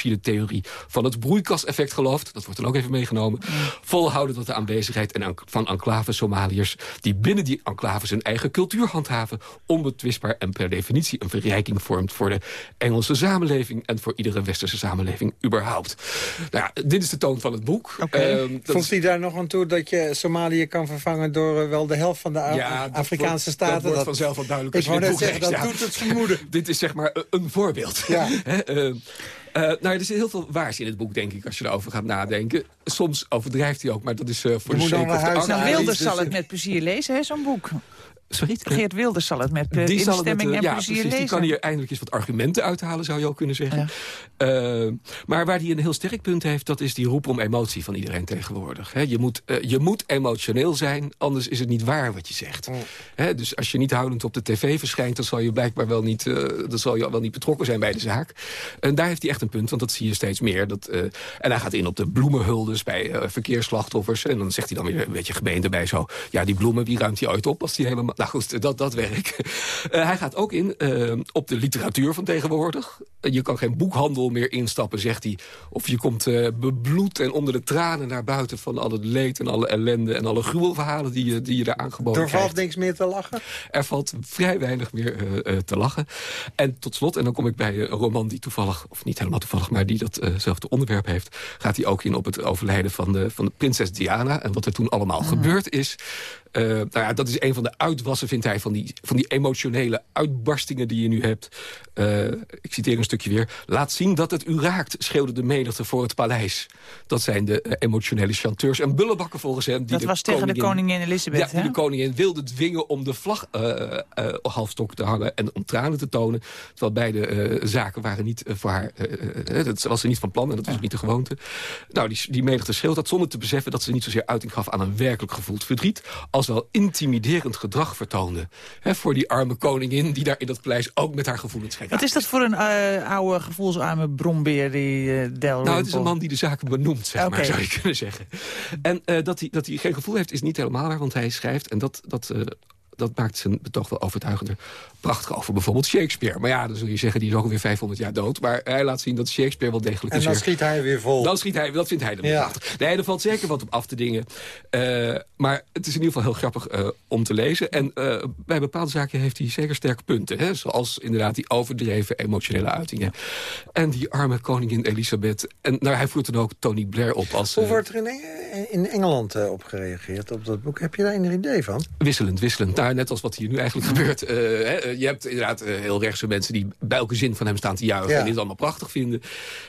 kooldioxide-theorie van het broeikaseffect gelooft, dat wordt dan ook even meegenomen, volhouden tot de aanwezigheid en an- van enclave Somaliërs die binnen die enclaves hun eigen cultuur handhaven, onbetwistbaar en per definitie een verrijking vormt voor de Engelse samenleving en voor iedere westerse samenleving überhaupt. Nou ja, dit is de toon van het boek. Ehm, dat Vond is- hij daar nog aan toe dat je Somalië kan vervangen... door eh, wel de helft van de Ja, dat Afrikaanse wordt- staten? Dat wordt vanzelf wel duidelijk. Ik wou net zeggen, dat doet het vermoeden. Dit is zeg maar een- een voorbeeld. Ja. Hè, eh, eh, nou, er zit heel veel waars in het boek, denk ik, als je erover gaat nadenken. Soms overdrijft hij ook, maar dat is eh, voor Je de of art. Nou, Wilders dus- zal het met plezier lezen, hè, zo'n boek. Sorry? Geert Wilders zal het met eh, Die zal het met, instemming eh, en ja, plezier precies. Die kan hier eindelijk eens wat argumenten uithalen, zou je ook kunnen zeggen. Eh, maar waar hij een heel sterk punt heeft, dat is die roep om emotie van iedereen tegenwoordig. Je, moet, eh, je moet emotioneel zijn, anders is het niet waar wat je zegt. Hè, dus als je niet huilend op de tv verschijnt, dan zal je blijkbaar wel niet, eh, dan zal je wel niet betrokken zijn bij de zaak. En daar heeft hij echt een punt, want dat zie je steeds meer. Dat, eh, en hij gaat in op de bloemenhuldes bij eh, verkeersslachtoffers. En dan zegt hij dan weer een beetje gemeen erbij zo. Ja, die bloemen, wie ruimt hij ooit op als die helemaal... Nou goed, dat, dat werk. Eh, hij gaat ook in eh, op de literatuur van tegenwoordig. je kan geen boekhandel meer instappen, zegt hij. Of je komt eh, bebloed en onder de tranen naar buiten... van al het leed en alle ellende en alle gruwelverhalen die je, die je daar aangeboden Er krijgt. valt niks meer te lachen? Er valt vrij weinig meer eh, eh, te lachen. En tot slot, en dan kom ik bij eh, een roman die toevallig... of niet helemaal toevallig, maar die datzelfde onderwerp heeft... gaat hij ook in op het overlijden van de, van de prinses Diana... en wat er toen allemaal gebeurd is. Eh, nou ja, dat is een van de uitwassen, vindt hij, van die, van die emotionele uitbarstingen die je nu hebt. Eh, ik citeer een stukje weer. Laat zien dat het u raakt, schreeuwde de menigte voor het paleis. Dat zijn de eh, emotionele chanteurs en bullebakken volgens hem. Die Dat de was tegen de koningin Elisabeth, Ja, die hè? de koningin wilde dwingen om de vlag halfstok te hangen en om tranen te tonen. Terwijl beide zaken waren niet voor haar, dat was ze niet van plan en dat was niet de gewoonte. Nou, die, die menigte schreeuwt dat zonder te beseffen dat ze niet zozeer uiting gaf aan een werkelijk gevoeld verdriet, als wel intimiderend gedrag vertoonde. Hè, voor die arme koningin die daar in dat paleis ook met haar gevoelens ging. Wat is dat voor een eh, oude gevoelsarme brombeer, die eh Del Nou, het is een man die de zaken benoemt, zeg maar, zou je kunnen zeggen. En eh, dat, hij, dat hij geen gevoel heeft, is niet helemaal waar, want hij schrijft... en dat, dat, dat maakt zijn betoog wel overtuigender. Prachtig over bijvoorbeeld Shakespeare. Maar ja, dan zul je zeggen, die is ook alweer 500 jaar dood. Maar hij laat zien dat Shakespeare wel degelijk En is. dan weer- schiet hij weer vol. Dan schiet hij, dat vindt hij dan Ja. prachtig. Nee, er valt zeker wat op af te dingen. Eh, maar het is in ieder geval heel grappig eh, om te lezen. En eh, bij bepaalde zaken heeft hij zeker sterke punten. Hè? Zoals inderdaad die overdreven emotionele uitingen. En die arme koningin Elisabeth. En nou, hij voert dan ook Tony Blair op als... Hoe wordt er in, in Engeland eh, op gereageerd, op dat boek? Heb je daar een idee van? Wisselend, wisselend. Nou, net als wat hier nu eigenlijk gebeurt. Eh, hè, je hebt inderdaad eh, heel rechtse mensen die bij elke zin van hem staan te juichen... Ja. en dit allemaal prachtig vinden.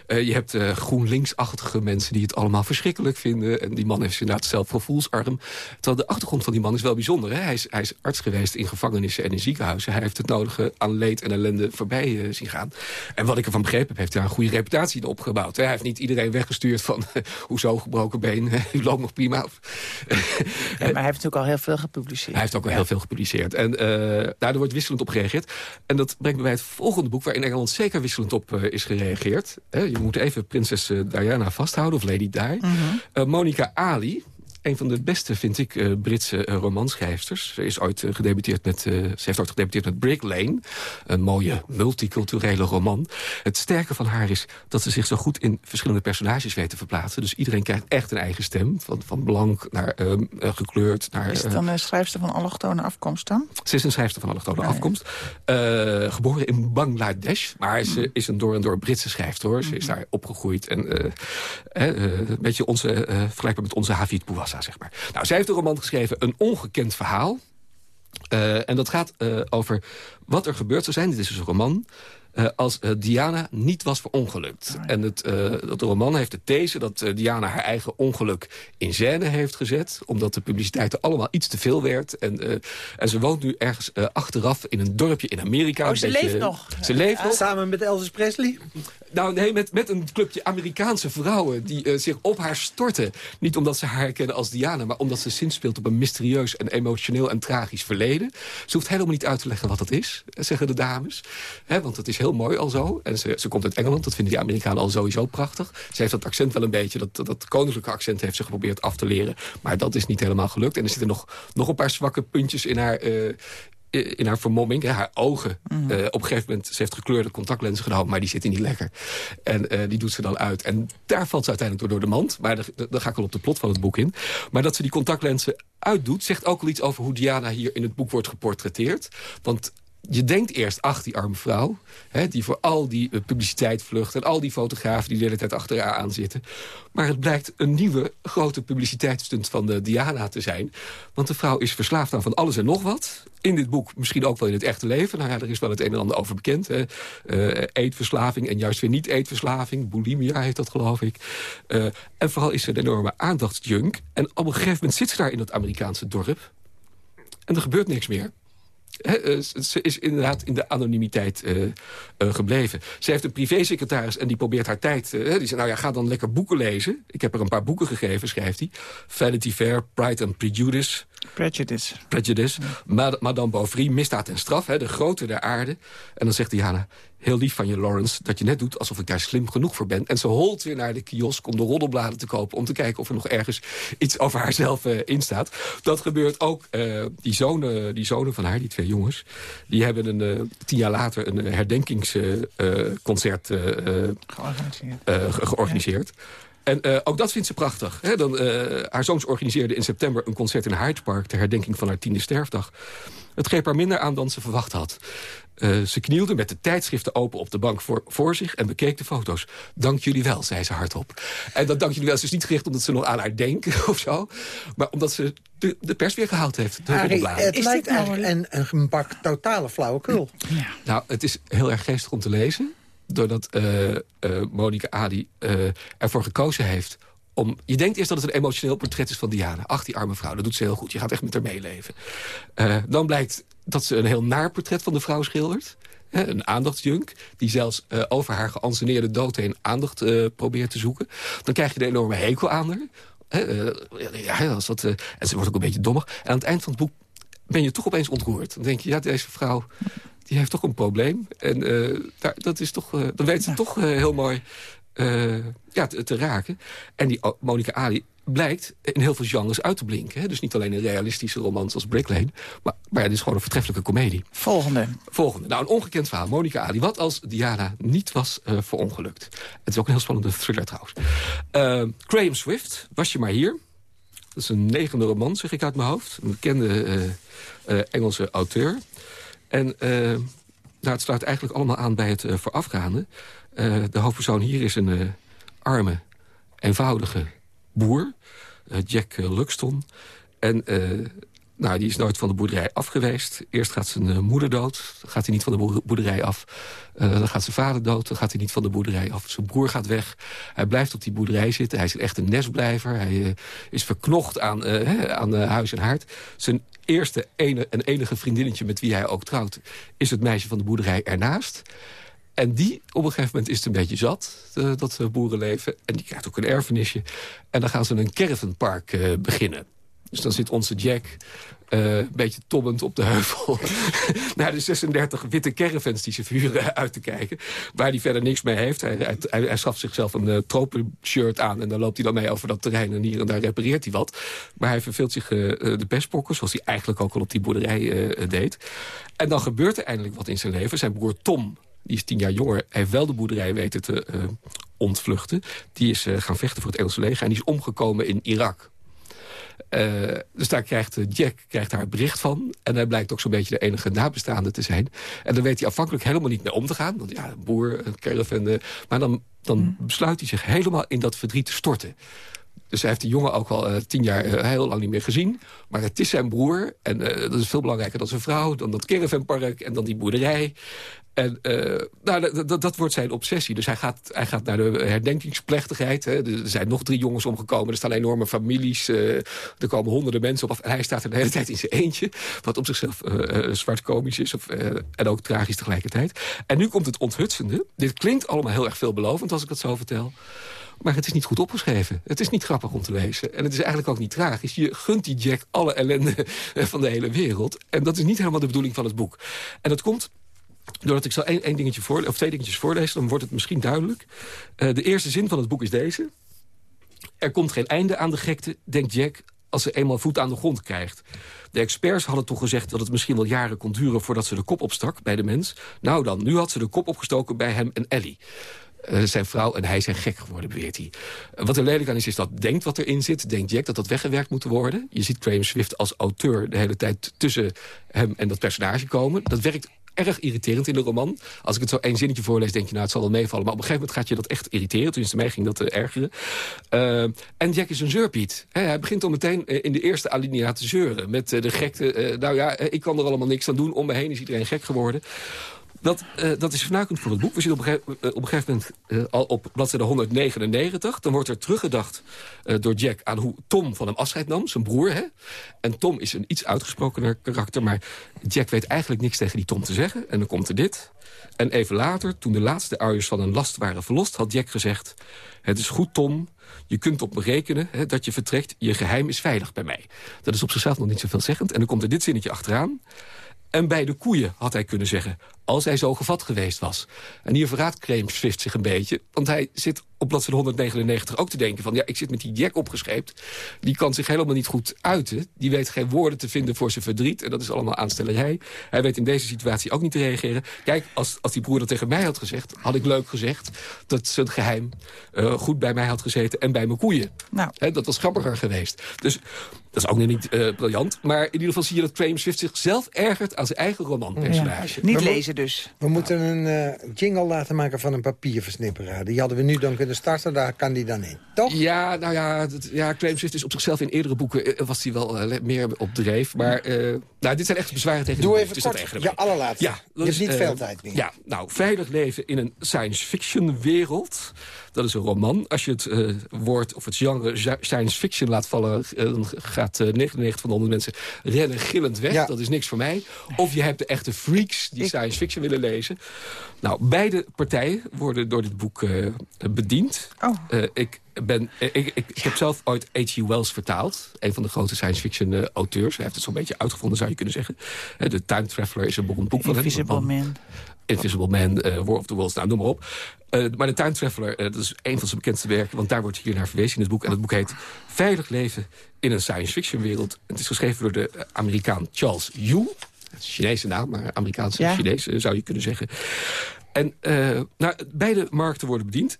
Eh, je hebt eh GroenLinks-achtige mensen die het allemaal verschrikkelijk vinden. En die man heeft inderdaad zelf gevoelsarm. Terwijl de achtergrond van die man is wel bijzonder. Hè? Hij, is, hij is arts geweest in gevangenissen en in ziekenhuizen. Hij heeft het nodige aan leed en ellende voorbij eh, zien gaan. En wat ik ervan begrepen heb, heeft hij daar een goede reputatie opgebouwd. Hè? Hij heeft niet iedereen weggestuurd van... hoezo gebroken been, u loopt nog prima. Ja, maar hij heeft natuurlijk al heel veel gepubliceerd. hij heeft ook wel heel veel gepubliceerd. En eh daar wordt wisselend op gereageerd. En dat brengt me bij het volgende boek... waar in Engeland zeker wisselend op eh, is gereageerd. Je moet even prinses eh, Diana vasthouden, of Lady Di. Eh, Monica Ali... Een van de beste, vind ik, eh, Britse eh, romanschrijfsters. Ze, is ooit, eh, gedebuteerd met, ze heeft ooit gedebuteerd met Brick Lane. Een mooie multiculturele roman. Het sterke van haar is dat ze zich zo goed in verschillende personages weet te verplaatsen. Dus iedereen krijgt echt een eigen stem. Van, van blank naar eh, eh, gekleurd naar... Is het dan een schrijfster van allochtone afkomst dan? ze is een schrijfster van allochtone afkomst. Eh, geboren in Bangladesh. Maar ze is een door en door Britse schrijfster. Hoor. Ze is daar opgegroeid. En, een beetje onze, vergelijkbaar met onze Hafid Zeg maar. Nou, zij heeft een roman geschreven, Een ongekend verhaal. Eh, en dat gaat eh, over wat er gebeurd zou zijn. Dit is dus een roman. Eh, als eh, Diana niet was verongelukt. En het, eh, dat roman heeft de these dat eh, Diana haar eigen ongeluk in scène heeft gezet. Omdat de publiciteit er allemaal iets te veel werd. En, eh, en ze woont nu ergens eh, achteraf in een dorpje in Amerika. Oh, ze beetje- leeft nog. Ze leeft nog. Samen met Elvis Presley? Nou nee, met, met een clubje Amerikaanse vrouwen die eh, zich op haar storten. Niet omdat ze haar herkennen als Diana, maar omdat ze zinspeelt op een mysterieus en emotioneel en tragisch verleden. Ze hoeft helemaal niet uit te leggen wat dat is, zeggen de dames. Hè, want het is heel mooi al zo. En ze, ze komt uit Engeland, dat vinden die Amerikanen al sowieso prachtig. Ze heeft dat accent wel een beetje, dat, dat, dat koninklijke accent heeft ze geprobeerd af te leren. Maar dat is niet helemaal gelukt. En er zitten nog, nog een paar zwakke puntjes in haar... eh, in haar vermomming, haar ogen. Mhm. Eh, op een gegeven moment, ze heeft gekleurde contactlenzen genomen... maar die zitten niet lekker. En eh, die doet ze dan uit. En daar valt ze uiteindelijk door, door de mand. Maar daar, daar ga ik al op de plot van het boek in. Maar dat ze die contactlenzen uitdoet... zegt ook al iets over hoe Diana hier in het boek wordt geportretteerd. Want je denkt eerst, ach, die arme vrouw... Hè, die voor al die eh, publiciteit vlucht... en al die fotografen die de hele tijd achter haar aan zitten. Maar het blijkt een nieuwe grote publiciteitsstunt van de Diana te zijn. Want de vrouw is verslaafd aan van alles en nog wat. In dit boek misschien ook wel in het echte leven. Nou ja, er is wel het een en ander over bekend. Hè. Eh, eetverslaving en juist weer niet eetverslaving. Bulimia heet dat, geloof ik. Eh, en vooral is ze een enorme aandachtsjunk. En op een gegeven moment zit ze daar in dat Amerikaanse dorp. En er gebeurt niks meer. Eh, ze is inderdaad in de anonimiteit eh, eh, gebleven. Ze heeft een privésecretaris en die probeert haar tijd... die zegt, nou ja, ga dan lekker boeken lezen. Ik heb er een paar boeken gegeven, schrijft hij. Vanity Fair, Pride and Prejudice... Prejudice. Prejudice. Ma Madame Bovary, misdaad en straf, de grote der aarde. En dan zegt Diana, heel lief van je, Lawrence... dat je net doet alsof ik daar slim genoeg voor ben. En ze holt weer naar de kiosk om de roddelbladen te kopen... om te kijken of er nog ergens iets over haarzelf uh, in staat. Dat gebeurt ook. Uh, die, zonen, die zonen van haar, die twee jongens... die hebben een, uh, tien jaar later een herdenkingsconcert georganiseerd. georganiseerd. En uh, ook dat vindt ze prachtig. Hè? Dan, uh, haar zoons organiseerden in september een concert in Hyde Park... ter herdenking van haar tiende sterfdag. Het greep haar minder aan dan ze verwacht had. Uh, ze knielde met de tijdschriften open op de bank voor, voor zich... en bekeek de foto's. Dank jullie wel, zei ze hardop. En dat dank jullie wel is dus niet gericht omdat ze nog aan haar denken of zo... maar omdat ze de, de pers weer gehaald heeft. De Harry, het is lijkt eigenlijk een, een bak totale flauwekul. Ja. Nou, het is heel erg geestig om te lezen doordat uh, uh, Monika Adi uh, ervoor gekozen heeft... Om, je denkt eerst dat het een emotioneel portret is van Diana. Ach, die arme vrouw, dat doet ze heel goed. Je gaat echt met haar meeleven. dan blijkt dat ze een heel naar portret van de vrouw schildert. Hè, een aandachtsjunk, die zelfs over haar geanceneerde dood heen aandacht probeert te zoeken. Dan krijg je de enorme hekel aan haar. ja, als dat, en ze wordt ook een beetje dommig. En aan het eind van het boek ben je toch opeens ontroerd. Dan denk je, ja, deze vrouw die heeft toch een probleem. En uh, daar, dat is toch, uh, dan weet ze ja. toch uh, heel mooi ja, te, te, raken. En die Monica Ali blijkt in heel veel genres uit te blinken. Hè? Dus niet alleen een realistische romans als Brick Lane... maar, maar het is gewoon een vertreffelijke komedie. Volgende. Volgende. Nou, een ongekend verhaal. Monica Ali. Wat als Diana niet was verongelukt? Het is ook een heel spannende thriller trouwens. Graham Swift, Was je maar hier... Dat is een negende roman, zeg ik uit mijn hoofd. Een bekende Engelse auteur... En uh, nou, het sluit eigenlijk allemaal aan bij het uh, voorafgaande. Uh, de hoofdpersoon hier is een arme, eenvoudige boer. Jack Luxton. En nou, die is nooit van de boerderij af geweest. Eerst gaat zijn moeder dood. Dan gaat hij niet van de boerderij af. dan gaat zijn vader dood. Dan gaat hij niet van de boerderij af. Zijn broer gaat weg. Hij blijft op die boerderij zitten. Hij is echt een nestblijver. Hij is verknocht aan, aan huis en haard. Zijn eerste ene, en enige vriendinnetje met wie hij ook trouwt... is het meisje van de boerderij ernaast. En die, op een gegeven moment is het een beetje zat, uh, dat uh, boerenleven. En die krijgt ook een erfenisje. En dan gaan ze een caravanpark uh, beginnen. Dus dan zit onze Jack een beetje tobbend op de heuvel... naar de 36 witte caravans die ze vuren uit te kijken. Waar hij verder niks mee heeft. Hij, hij, schaft zichzelf een uh, tropenshirt aan... en dan loopt hij dan mee over dat terrein en hier en daar repareert hij wat. Maar hij verveelt zich de pestpokken... zoals hij eigenlijk ook al op die boerderij deed. En dan gebeurt er eindelijk wat in zijn leven. Zijn broer Tom, die is tien jaar jonger... heeft wel de boerderij weten te ontvluchten. Die is gaan vechten voor het Engelse leger... en die is omgekomen in Irak. Uh, dus daar krijgt Jack krijgt daar bericht van. En hij blijkt ook zo'n beetje de enige nabestaande te zijn. En dan weet hij afhankelijk helemaal niet mee om te gaan. Want ja, een boer, een caravan. Maar dan, dan besluit hij zich helemaal in dat verdriet te storten. Dus hij heeft die jongen ook al uh, tien jaar uh, heel lang niet meer gezien. Maar het is zijn broer. En uh, dat is veel belangrijker dan zijn vrouw. Dan dat caravanpark en dan die boerderij. En nou, dat wordt zijn obsessie. Dus hij gaat, hij gaat naar de herdenkingsplechtigheid. Hè. Er zijn nog drie jongens omgekomen. Er staan enorme families. er komen honderden mensen op af. En hij staat er de hele tijd in zijn eentje. Wat op zichzelf zwart komisch is. Of, en ook tragisch tegelijkertijd. En nu komt het onthutsende. Dit klinkt allemaal heel erg veelbelovend als ik het zo vertel. Maar het is niet goed opgeschreven. Het is niet grappig om te lezen. En het is eigenlijk ook niet tragisch. Je gunt die Jack alle ellende van de hele wereld. En dat is niet helemaal de bedoeling van het boek. En dat komt doordat ik zo één, één dingetje voor, of twee dingetjes voorlees... dan wordt het misschien duidelijk. Uh, de eerste zin van het boek is deze. Er komt geen einde aan de gekte, denkt Jack... als ze eenmaal voet aan de grond krijgt. De experts hadden toch gezegd dat het misschien wel jaren kon duren... voordat ze de kop opstak bij de mens. Nou dan, nu had ze de kop opgestoken bij hem en Ellie. Uh, zijn vrouw en hij zijn gek geworden, beweert hij. Uh, wat er lelijk aan is, is dat denkt wat erin zit. Denkt Jack dat dat weggewerkt moet worden. Je ziet Graham Swift als auteur de hele tijd tussen hem en dat personage komen. Dat werkt erg irriterend in de roman. Als ik het zo één zinnetje voorlees, denk je, nou, het zal wel meevallen. Maar op een gegeven moment gaat je dat echt irriteren. Tenminste, mij ging dat uh, ergeren. Uh, en Jack is een zeurpiet. Hij begint al meteen uh, in de eerste alinea te zeuren. Met de gekte, nou ja, ik kan er allemaal niks aan doen. Om me heen is iedereen gek geworden. Dat, uh, dat is vernuikend voor het boek. We zitten op een, gegeven, uh, op een gegeven moment uh, al op bladzijde 199. Dan wordt er teruggedacht door Jack aan hoe Tom van hem afscheid nam. Zijn broer, hè? En Tom is een iets uitgesprokener karakter. Maar Jack weet eigenlijk niks tegen die Tom te zeggen. En dan komt er dit. En even later, toen de laatste uiers van een last waren verlost... had Jack gezegd, het is goed Tom, je kunt op me rekenen hè, dat je vertrekt. Je geheim is veilig bij mij. Dat is op zichzelf nog niet zoveel zeggend. En dan komt er dit zinnetje achteraan. En bij de koeien had hij kunnen zeggen, als hij zo gevat geweest was. En hier verraadt Claims Swift zich een beetje. Want hij zit op bladzijde 199 ook te denken van... ja, ik zit met die Jack opgescheept. Die kan zich helemaal niet goed uiten. Die weet geen woorden te vinden voor zijn verdriet. En dat is allemaal aanstellerij. Hij weet in deze situatie ook niet te reageren. Kijk, als, als die broer dat tegen mij had gezegd... had ik leuk gezegd dat zijn geheim eh, goed bij mij had gezeten... en bij mijn koeien. Nou. Dat was grappiger geweest. Dus dat is ook nog niet eh, briljant. Maar in ieder geval zie je dat Claims Swift zichzelf ergert... aan zijn eigen romanpersonage. Niet lezen dus. We moeten een eh, jingle laten maken van een papierversnipperaar. Die hadden we nu dan kunnen starten, daar kan die dan in. Toch? Ja, nou ja, dat, ja Claim Swift is op zichzelf in eerdere boeken eh, was hij wel meer op dreef. Maar eh, nou, dit zijn echt bezwaren tegen Doe de even het is dat kort, eigenlijk. je allerlaatste. Ja, Je hebt niet veel tijd meer. Ja, nou, veilig leven in een science fiction wereld. Dat is een roman. Als je het eh, woord of het genre science fiction laat vallen... eh, dan gaat eh, 99 van de 100 mensen rennen gillend weg. Ja. Dat is niks voor mij. Of je hebt de echte freaks die science fiction willen lezen. Nou, beide partijen worden door dit boek eh, bediend. Oh. Eh, ik, ben, eh, ik, ik, heb zelf ooit H.G. Wells vertaald. Een van de grote science fiction eh, auteurs. Hij heeft het zo'n beetje uitgevonden, zou je kunnen zeggen. Eh, de Time Traveler is een beroemd boek van hem. Invisible Man. Invisible Man, eh, War of the Worlds, nou, noem maar op. Eh, maar de Time Traveler, eh, dat is een van zijn bekendste werken... want daar wordt hier naar verwezen in het boek. En het boek heet Veilig leven in een science fiction wereld. Het is geschreven door de Amerikaan Charles Yu. Is een Chinese naam, maar Amerikaanse Ja. Chinees zou je kunnen zeggen. En eh, nou, beide markten worden bediend.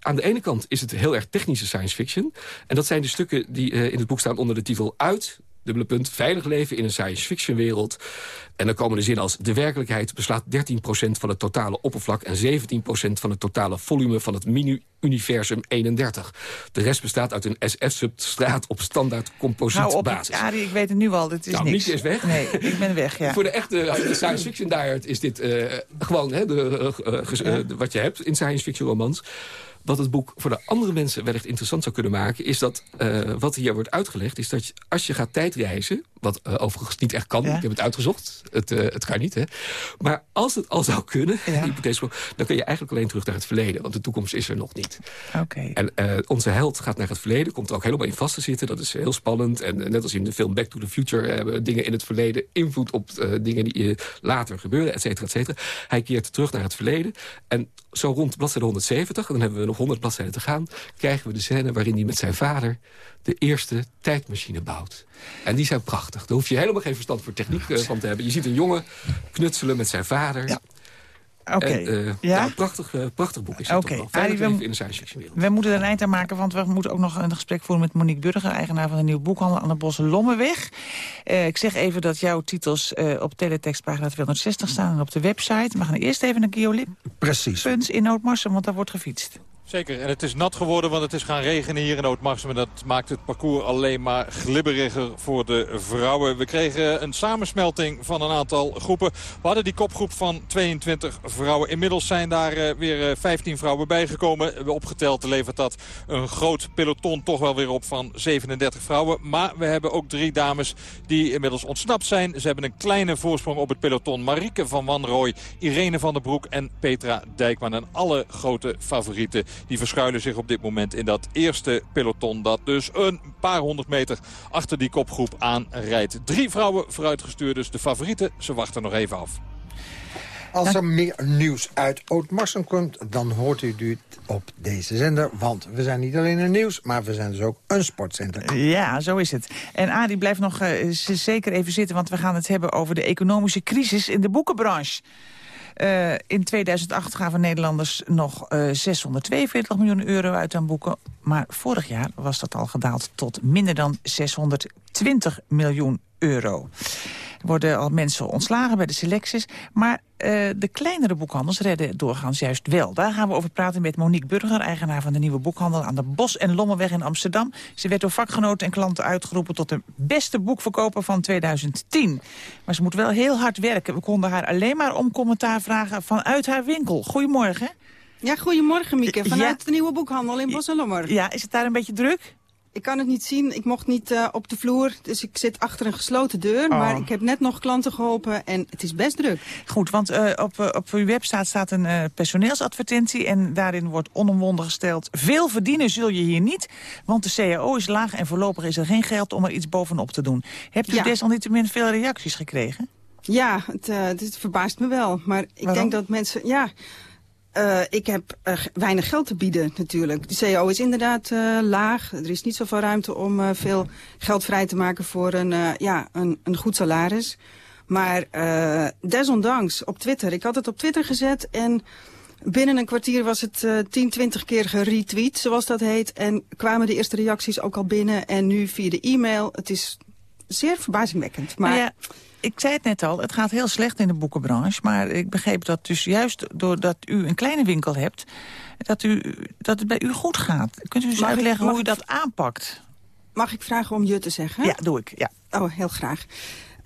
Aan de ene kant is het heel erg technische science fiction. En dat zijn de stukken die in het boek staan onder de titel Uit... Dubbele punt, veilig leven in een science fiction wereld. En dan komen de zinnen als... de werkelijkheid beslaat 13% van het totale oppervlak... en 17% van het totale volume van het mini-universum 31. De rest bestaat uit een SF-substraat op standaard composietbasis. Arie, ik weet het nu al. Dit is Nou, niks. Is weg. Nee, ik ben weg, ja. Voor de echte eh, science fiction diehard is dit eh, gewoon hè, de, eh, wat je hebt in science fiction romans. Wat het boek voor de andere mensen wellicht interessant zou kunnen maken... is dat, eh, wat hier wordt uitgelegd, is dat je, als je gaat tijdreizen... wat eh, overigens niet echt kan, Ja. ik heb het uitgezocht, het, eh, het kan niet, hè. Maar als het al zou kunnen, hypothetisch gesproken, dan kun je eigenlijk alleen terug naar het verleden. Want de toekomst is er nog niet. Oké. En onze held gaat naar het verleden, komt er ook helemaal in vast te zitten. Dat is heel spannend. En net als in de film Back to the Future... hebben dingen in het verleden invloed op dingen die later gebeuren, et cetera, et cetera. Hij keert terug naar het verleden. En zo rond bladzijde 170, en dan hebben we nog 100 bladzijden te gaan... krijgen we de scène waarin hij met zijn vader de eerste tijdmachine bouwt. En die zijn prachtig. Daar hoef je helemaal geen verstand voor techniek eh, van te hebben. Je ziet een jongen knutselen met zijn vader... Ja. Oké. Eh, Ja? nou, prachtig, eh, prachtig boek is het Oké. toch wel. Veilig Arie, we- in een science fiction wereld. We moeten er een eind aan maken, want we moeten ook nog een gesprek voeren met Monique Burger, eigenaar van de nieuwe boekhandel aan de Bosse Lommeweg. Eh, ik zeg even dat jouw titels eh, op teletextpagina 260 staan en op de website. We gaan eerst even naar Lip. Precies. Punt in Noordmarsen, want daar wordt gefietst. Zeker, en het is nat geworden, want het is gaan regenen hier in Oudmarsum. En dat maakt het parcours alleen maar glibberiger voor de vrouwen. We kregen een samensmelting van een aantal groepen. We hadden die kopgroep van 22 vrouwen. Inmiddels zijn daar eh, weer eh, 15 vrouwen bijgekomen. Opgeteld levert dat een groot peloton toch wel weer op van 37 vrouwen. Maar we hebben ook drie dames die inmiddels ontsnapt zijn. Ze hebben een kleine voorsprong op het peloton. Marieke van Wanrooy, Irene van der Broek en Petra Dijkman. En alle grote favorieten die verschuilen zich op dit moment in dat eerste peloton. Dat dus een paar honderd meter achter die kopgroep aanrijdt. Drie vrouwen vooruitgestuurd, dus de favorieten, ze wachten nog even af. Als er meer nieuws uit Ootmarsum komt, dan hoort u dit op deze zender. Want we zijn niet alleen een nieuws, maar we zijn dus ook een sportcenter. Ja, zo is het. En Adi blijft nog eh, zeker even zitten, want we gaan het hebben over de economische crisis in de boekenbranche. Eh, in 2008 gaven Nederlanders nog eh 642 miljoen euro uit aan boeken. Maar vorig jaar was dat al gedaald tot minder dan 620 miljoen euro. Er worden al mensen ontslagen bij de selecties. Maar eh, de kleinere boekhandels redden het doorgaans juist wel. Daar gaan we over praten met Monique Burger, eigenaar van de nieuwe boekhandel aan de Bos en Lommeweg in Amsterdam. Ze werd door vakgenoten en klanten uitgeroepen tot de beste boekverkoper van 2010. Maar ze moet wel heel hard werken. We konden haar alleen maar om commentaar vragen vanuit haar winkel. Goedemorgen. Ja, goedemorgen Mieke. Ja. Vanuit de nieuwe boekhandel in Bos en Lommer. Ja, is het daar een beetje druk? Ik kan het niet zien. Ik mocht niet uh, op de vloer. Dus ik zit achter een gesloten deur. Oh. Maar ik heb net nog klanten geholpen en het is best druk. Goed, want uh, op, uh, op uw website staat een uh, personeelsadvertentie. En daarin wordt onomwonden gesteld. Veel verdienen zul je hier niet. Want de CAO is laag en voorlopig is er geen geld om er iets bovenop te doen. Hebt u ja. desalniettemin veel reacties gekregen? Ja, het, het verbaast me wel. Maar ik Waarom? denk dat mensen... Ja, Uh, ik heb uh, weinig geld te bieden natuurlijk. De CO is inderdaad uh, laag. Er is niet zoveel ruimte om veel geld vrij te maken voor een, ja, een, een goed salaris. Maar desondanks op Twitter. Ik had het op Twitter gezet en binnen een kwartier was het 10, 20 keer geretweet, zoals dat heet. En kwamen de eerste reacties ook al binnen. En nu via de e-mail. Het is zeer verbazingwekkend. Maar... Ja ik zei het net al, het gaat heel slecht in de boekenbranche. Maar ik begreep dat dus juist doordat u een kleine winkel hebt... dat, u, dat het bij u goed gaat. Kunt u eens mag uitleggen ik, hoe u dat aanpakt? Mag ik vragen om je te zeggen? Ja, doe ik. Ja. Oh, heel graag.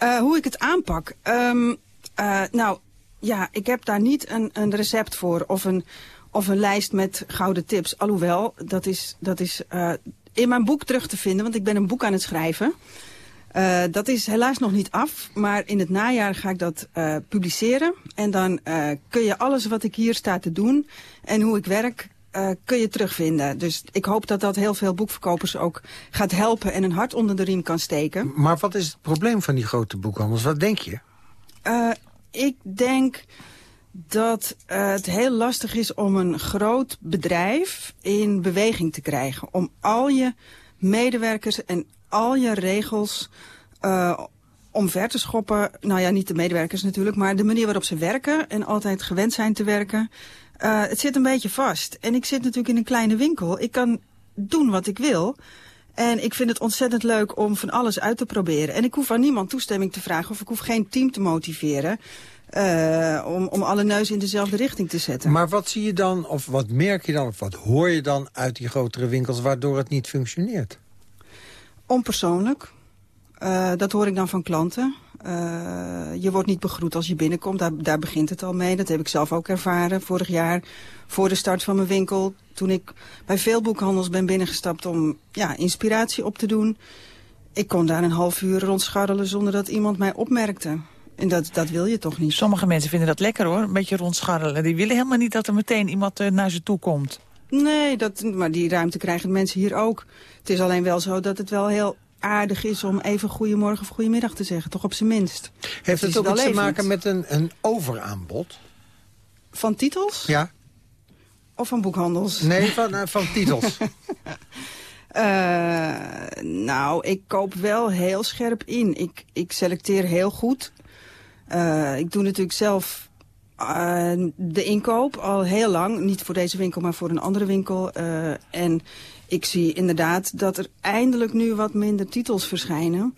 Uh, hoe ik het aanpak? Um, uh, nou, ja, ik heb daar niet een, een recept voor of een, of een lijst met gouden tips. Alhoewel, dat is, dat is uh, in mijn boek terug te vinden, want ik ben een boek aan het schrijven... Uh, dat is helaas nog niet af, maar in het najaar ga ik dat uh, publiceren. En dan uh, kun je alles wat ik hier sta te doen en hoe ik werk, kun je terugvinden. Dus ik hoop dat dat heel veel boekverkopers ook gaat helpen en een hart onder de riem kan steken. Maar wat is het probleem van die grote boekhandels? Wat denk je? ik denk dat het heel lastig is om een groot bedrijf in beweging te krijgen. Om al je medewerkers en al je regels uh, omver te schoppen. Nou ja, niet de medewerkers natuurlijk, maar de manier waarop ze werken en altijd gewend zijn te werken. Uh, het zit een beetje vast. En ik zit natuurlijk in een kleine winkel. Ik kan doen wat ik wil. En ik vind het ontzettend leuk om van alles uit te proberen. En ik hoef aan niemand toestemming te vragen of ik hoef geen team te motiveren. Uh, om, om alle neus in dezelfde richting te zetten. Maar wat zie je dan, of wat merk je dan, of wat hoor je dan uit die grotere winkels... waardoor het niet functioneert? Onpersoonlijk. Uh, dat hoor ik dan van klanten. Uh, je wordt niet begroet als je binnenkomt. Daar, daar begint het al mee. Dat heb ik zelf ook ervaren vorig jaar. Voor de start van mijn winkel. Toen ik bij veel boekhandels ben binnengestapt om ja, inspiratie op te doen. Ik kon daar een half uur rondscharrelen zonder dat iemand mij opmerkte. En dat, dat wil je toch niet? Sommige mensen vinden dat lekker hoor, een beetje rondscharrelen. Die willen helemaal niet dat er meteen iemand uh, naar ze toe komt. Nee, dat, maar die ruimte krijgen mensen hier ook. Het is alleen wel zo dat het wel heel aardig is om even goedemorgen of goedemiddag te zeggen. Toch op zijn minst. Heeft het, ook iets te maken met een, een overaanbod? Van titels? Ja. Of van boekhandels? Nee, van, uh, van titels. uh, nou, ik koop wel heel scherp in. Ik, ik selecteer heel goed. Uh, ik doe natuurlijk zelf uh, de inkoop al heel lang. Niet voor deze winkel, maar voor een andere winkel. Uh, en ik zie inderdaad dat er eindelijk nu wat minder titels verschijnen.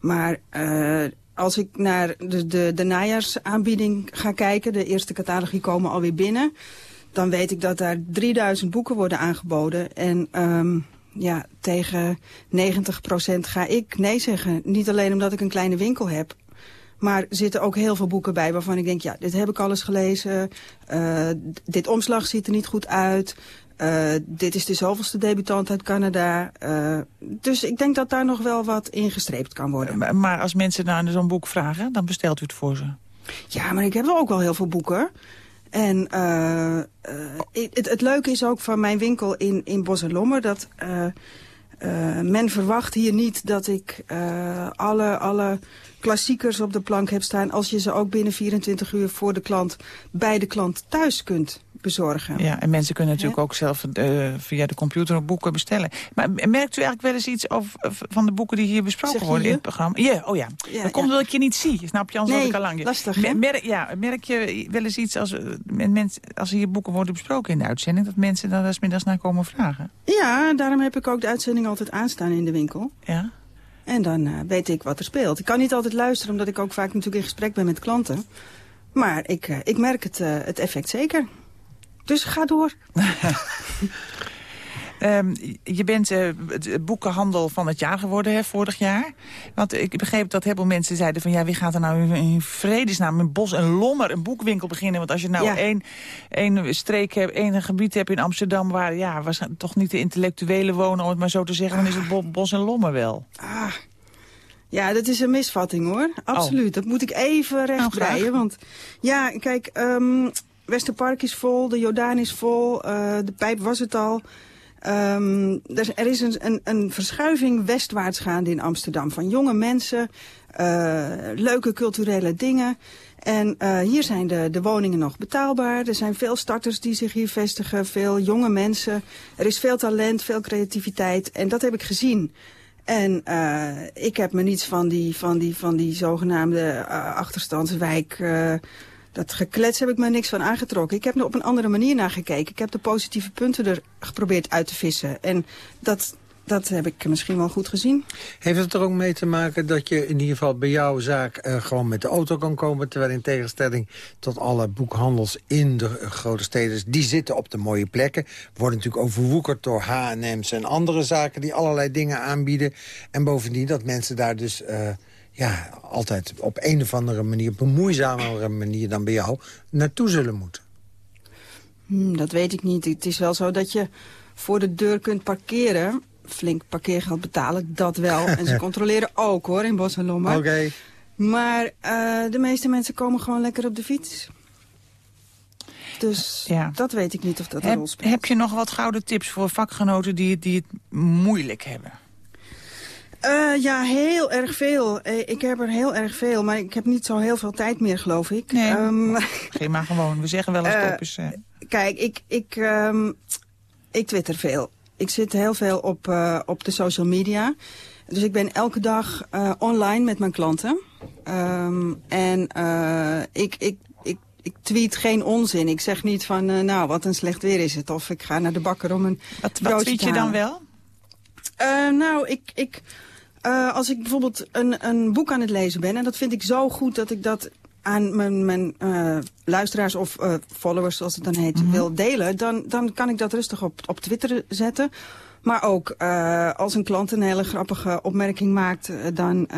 Maar uh, als ik naar de, de, de najaarsaanbieding ga kijken... de eerste catalogie komen alweer binnen... dan weet ik dat daar 3000 boeken worden aangeboden. En um, ja, tegen 90% ga ik nee zeggen. Niet alleen omdat ik een kleine winkel heb... Maar er zitten ook heel veel boeken bij waarvan ik denk... ja, dit heb ik alles gelezen. Uh, dit omslag ziet er niet goed uit. Uh, dit is de zoveelste debutant uit Canada. Uh, dus ik denk dat daar nog wel wat ingestreept kan worden. Maar, als mensen naar zo'n boek vragen, dan bestelt u het voor ze? Ja, maar ik heb wel ook wel heel veel boeken. En uh, het, het leuke is ook van mijn winkel in, in Bos en Lommer... dat men verwacht hier niet dat ik alle... alle klassiekers op de plank heb staan... als je ze ook binnen 24 uur voor de klant bij de klant thuis kunt bezorgen. Ja, en mensen kunnen natuurlijk ook zelf uh, via de computer boeken bestellen. Maar merkt u eigenlijk wel eens iets over, van de boeken die hier besproken worden in het programma? Ja, oh ja. ja dat komt omdat ik je niet zie. Snap je, anders nee, ik al lang. lastig? Merk, ja, merk je wel eens iets als, mens, als hier boeken worden besproken in de uitzending... dat mensen daar eens middags naar komen vragen? Ja, daarom heb ik ook de uitzending altijd aanstaan in de winkel. Ja. En dan uh, weet ik wat er speelt. Ik kan niet altijd luisteren, omdat ik ook vaak natuurlijk in gesprek ben met klanten. Maar ik, uh, ik merk het, het effect zeker. Dus ga door. Ehm, je bent het boekenhandel van het jaar geworden, hè, vorig jaar. Want ik begreep dat heel veel mensen zeiden van... ja, wie gaat er nou in vredesnaam in Bos en Lommer een boekwinkel beginnen? Want als je nou Ja. één, één streek hebt, één gebied hebt in Amsterdam... waar ja, waarschijnlijk toch niet de intellectuelen wonen, om het maar zo te zeggen... dan is het Bo- Bos en Lommer wel. Ah, ja, dat is een misvatting hoor. Absoluut. Dat moet ik even rechtbreien. graag. want ja, kijk, ehm, Westerpark is vol, de Jordaan is vol, eh, de pijp was het al. Ehm, er, is- een, een, verschuiving westwaarts gaande in Amsterdam. Van jonge mensen, eh, leuke culturele dingen. En eh, hier zijn de, de woningen nog betaalbaar. Er zijn veel starters die zich hier vestigen, veel jonge mensen. Er is veel talent, veel creativiteit. En dat heb ik gezien. En ik heb me niets van die, van die, van die zogenaamde achterstandswijk... eh, dat geklets heb ik me niks van aangetrokken. Ik heb er op een andere manier naar gekeken. Ik heb de positieve punten er geprobeerd uit te vissen. En dat, dat heb ik misschien wel goed gezien. Heeft het er ook mee te maken dat je in ieder geval bij jouw zaak eh, gewoon met de auto kan komen... terwijl in tegenstelling tot alle boekhandels in de grote steden... die zitten op de mooie plekken. Worden natuurlijk overwoekerd door H&M's en andere zaken... die allerlei dingen aanbieden. En bovendien dat mensen daar dus... eh, ja, altijd op een of andere manier, op een moeizamere manier dan bij jou, naartoe zullen moeten. Hmm, dat weet ik niet. Het is wel zo dat je voor de deur kunt parkeren. Flink parkeergeld betalen, dat wel. En ze controleren ook hoor, in Bos en Lommer. Oké. Maar eh, de meeste mensen komen gewoon lekker op de fiets. Dus Ja. dat weet ik niet of dat een Heb, rol speelt. heb je nog wat gouden tips voor vakgenoten die, die het moeilijk hebben? Eh, ja, heel erg veel. Eh, ik heb er heel erg veel, maar ik heb niet zo heel veel tijd meer, geloof ik. Nee. Ehm, Geef maar gewoon. We zeggen wel eens top is... eh, Kijk, ik, ik, ehm, ik twitter veel. Ik zit heel veel op, op de social media. Dus ik ben elke dag online met mijn klanten. Ehm, en ik, ik, ik, ik tweet geen onzin. Ik zeg niet van, nou, wat een slecht weer is het. Of ik ga naar de bakker om een wat tweet je dan wel? Nou, ik, ik, eh, als ik bijvoorbeeld een, een boek aan het lezen ben... en dat vind ik zo goed dat ik dat aan mijn, mijn eh, luisteraars of eh, followers, zoals het dan heet, wil delen... Dan, dan kan ik dat rustig op, op Twitter zetten. Maar ook als een klant een hele grappige opmerking maakt... dan,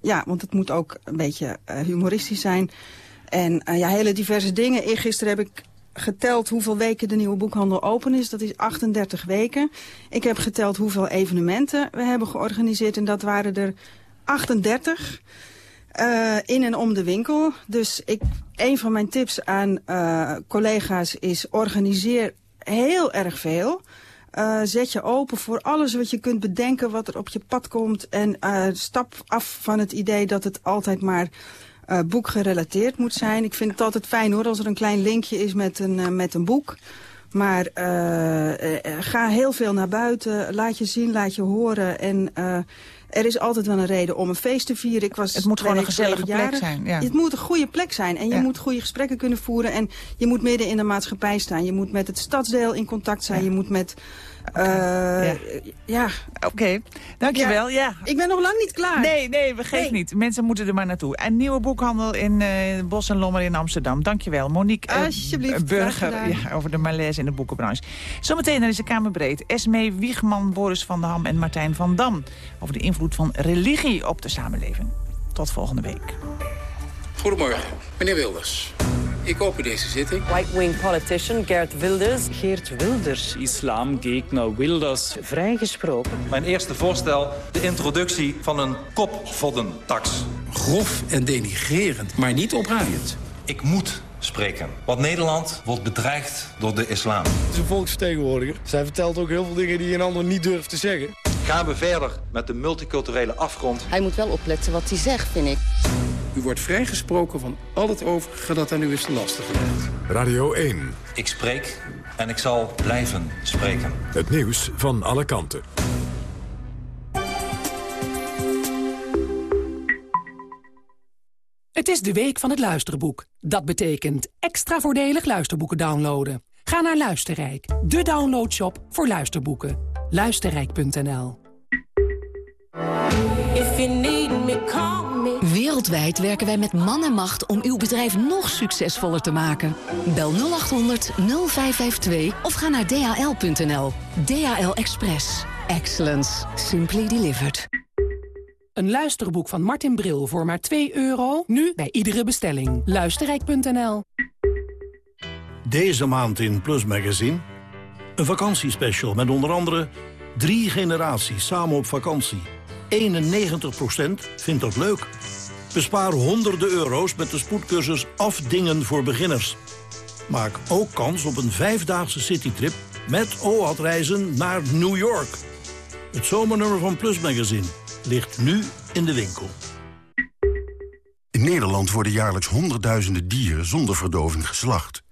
ja, want het moet ook een beetje humoristisch zijn... En ja, hele diverse dingen. Eergisteren heb ik geteld hoeveel weken de nieuwe boekhandel open is. Dat is 38 weken. Ik heb geteld hoeveel evenementen we hebben georganiseerd. En dat waren er 38 eh, in en om de winkel. Dus ik, een van mijn tips aan eh, collega's is organiseer heel erg veel. Eh, zet je open voor alles wat je kunt bedenken wat er op je pad komt. En stap af van het idee dat het altijd maar eh boekgerelateerd moet zijn. Ik vind het altijd fijn hoor als er een klein linkje is met een, eh, met een boek. Maar eh, ga heel veel naar buiten, laat je zien, laat je horen. En er is altijd wel een reden om een feest te vieren. Ik was Het moet gewoon een gezellige plek zijn, ja. Het moet een goede plek zijn. En je Ja. moet goede gesprekken kunnen voeren. En je moet midden in de maatschappij staan. Je moet met het stadsdeel in contact zijn. Je moet met... eh, Ja. ja. Oké, dankjewel. Ja. Ik ben nog lang niet klaar. Nee, nee, we geven Nee. niet. Mensen moeten er maar naartoe. Een nieuwe boekhandel in eh, Bos en Lommer in Amsterdam. Dankjewel. Monique eh, Alsjeblieft, Burger ja, over de malaise in de boekenbranche. Zometeen er is de Kamerbreed. Esmee Wiegman, Boris van der Ham en Martijn van Dam. Over de invloed van religie op de samenleving. Tot volgende week. Goedemorgen, meneer Wilders. Ik open deze zitting. Right-wing politician Geert Wilders. Geert Wilders. Islamgegner Wilders. Vrijgesproken. Mijn eerste voorstel, de introductie van een kopvoddentax. Grof en denigrerend, maar niet opruiend. Ik moet spreken, want Nederland wordt bedreigd door de islam. Het is een volksvertegenwoordiger. Zij vertelt ook heel veel dingen die een ander niet durft te zeggen. Gaan we verder met de multiculturele afgrond? Hij moet wel opletten wat hij zegt, vind ik. U wordt vrijgesproken van al het overige dat aan u is lastig gelegd. Radio 1. Ik spreek en ik zal blijven spreken. Het nieuws van alle kanten. Het is de week van het luisterboek. Dat betekent extra voordelig luisterboeken downloaden. Ga naar Luisterrijk, de downloadshop voor luisterboeken. Luisterrijk.nl If you need me, call me. Wereldwijd werken wij met man en macht om uw bedrijf nog succesvoller te maken. Bel 0800 0552 of ga naar dhl.nl. DHL Express. Excellence. Simply delivered. Een luisterboek van Martin Bril voor maar 2 euro. Nu bij iedere bestelling. Luisterrijk.nl Deze maand in Plus Magazine. Een vakantiespecial met onder andere drie generaties samen op vakantie. 91% vindt dat leuk. Bespaar honderden euro's met de spoedcursus Afdingen voor beginners. Maak ook kans op een vijfdaagse citytrip met OAT-reizen naar New York. Het zomernummer van Plus Magazine ligt nu in de winkel. In Nederland worden jaarlijks honderdduizenden dieren zonder verdoving geslacht.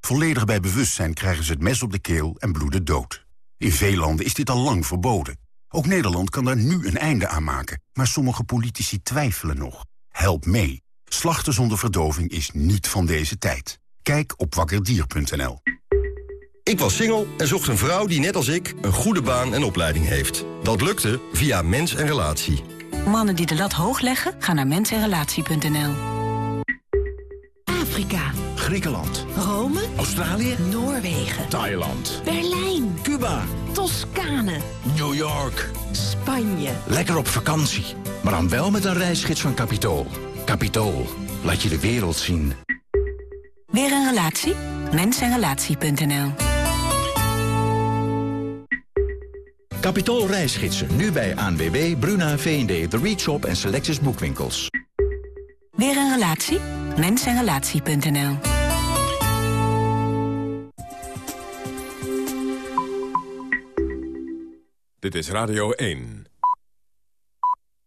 Volledig bij bewustzijn krijgen ze het mes op de keel en bloeden dood. In veel landen is dit al lang verboden. Ook Nederland kan daar nu een einde aan maken. Maar sommige politici twijfelen nog. Help mee. Slachten zonder verdoving is niet van deze tijd. Kijk op wakkerdier.nl. Ik was single en zocht een vrouw die net als ik een goede baan en opleiding heeft. Dat lukte via Mens en Relatie. Mannen die de lat hoog leggen, gaan naar mensenrelatie.nl. Afrika. Griekenland. Rome. Australië. Noorwegen. Thailand. Berlijn. Cuba. Toscane. New York. Spanje. Lekker op vakantie. Maar dan wel met een reisgids van Capitool. Capitool. Laat je de wereld zien. Weer een relatie? Mensenrelatie.nl Capitool reisgidsen. Nu bij ANWB, Bruna, V&D, The Reach Shop en Selectus Boekwinkels. Weer een relatie? Mensenrelatie.nl Dit is Radio 1.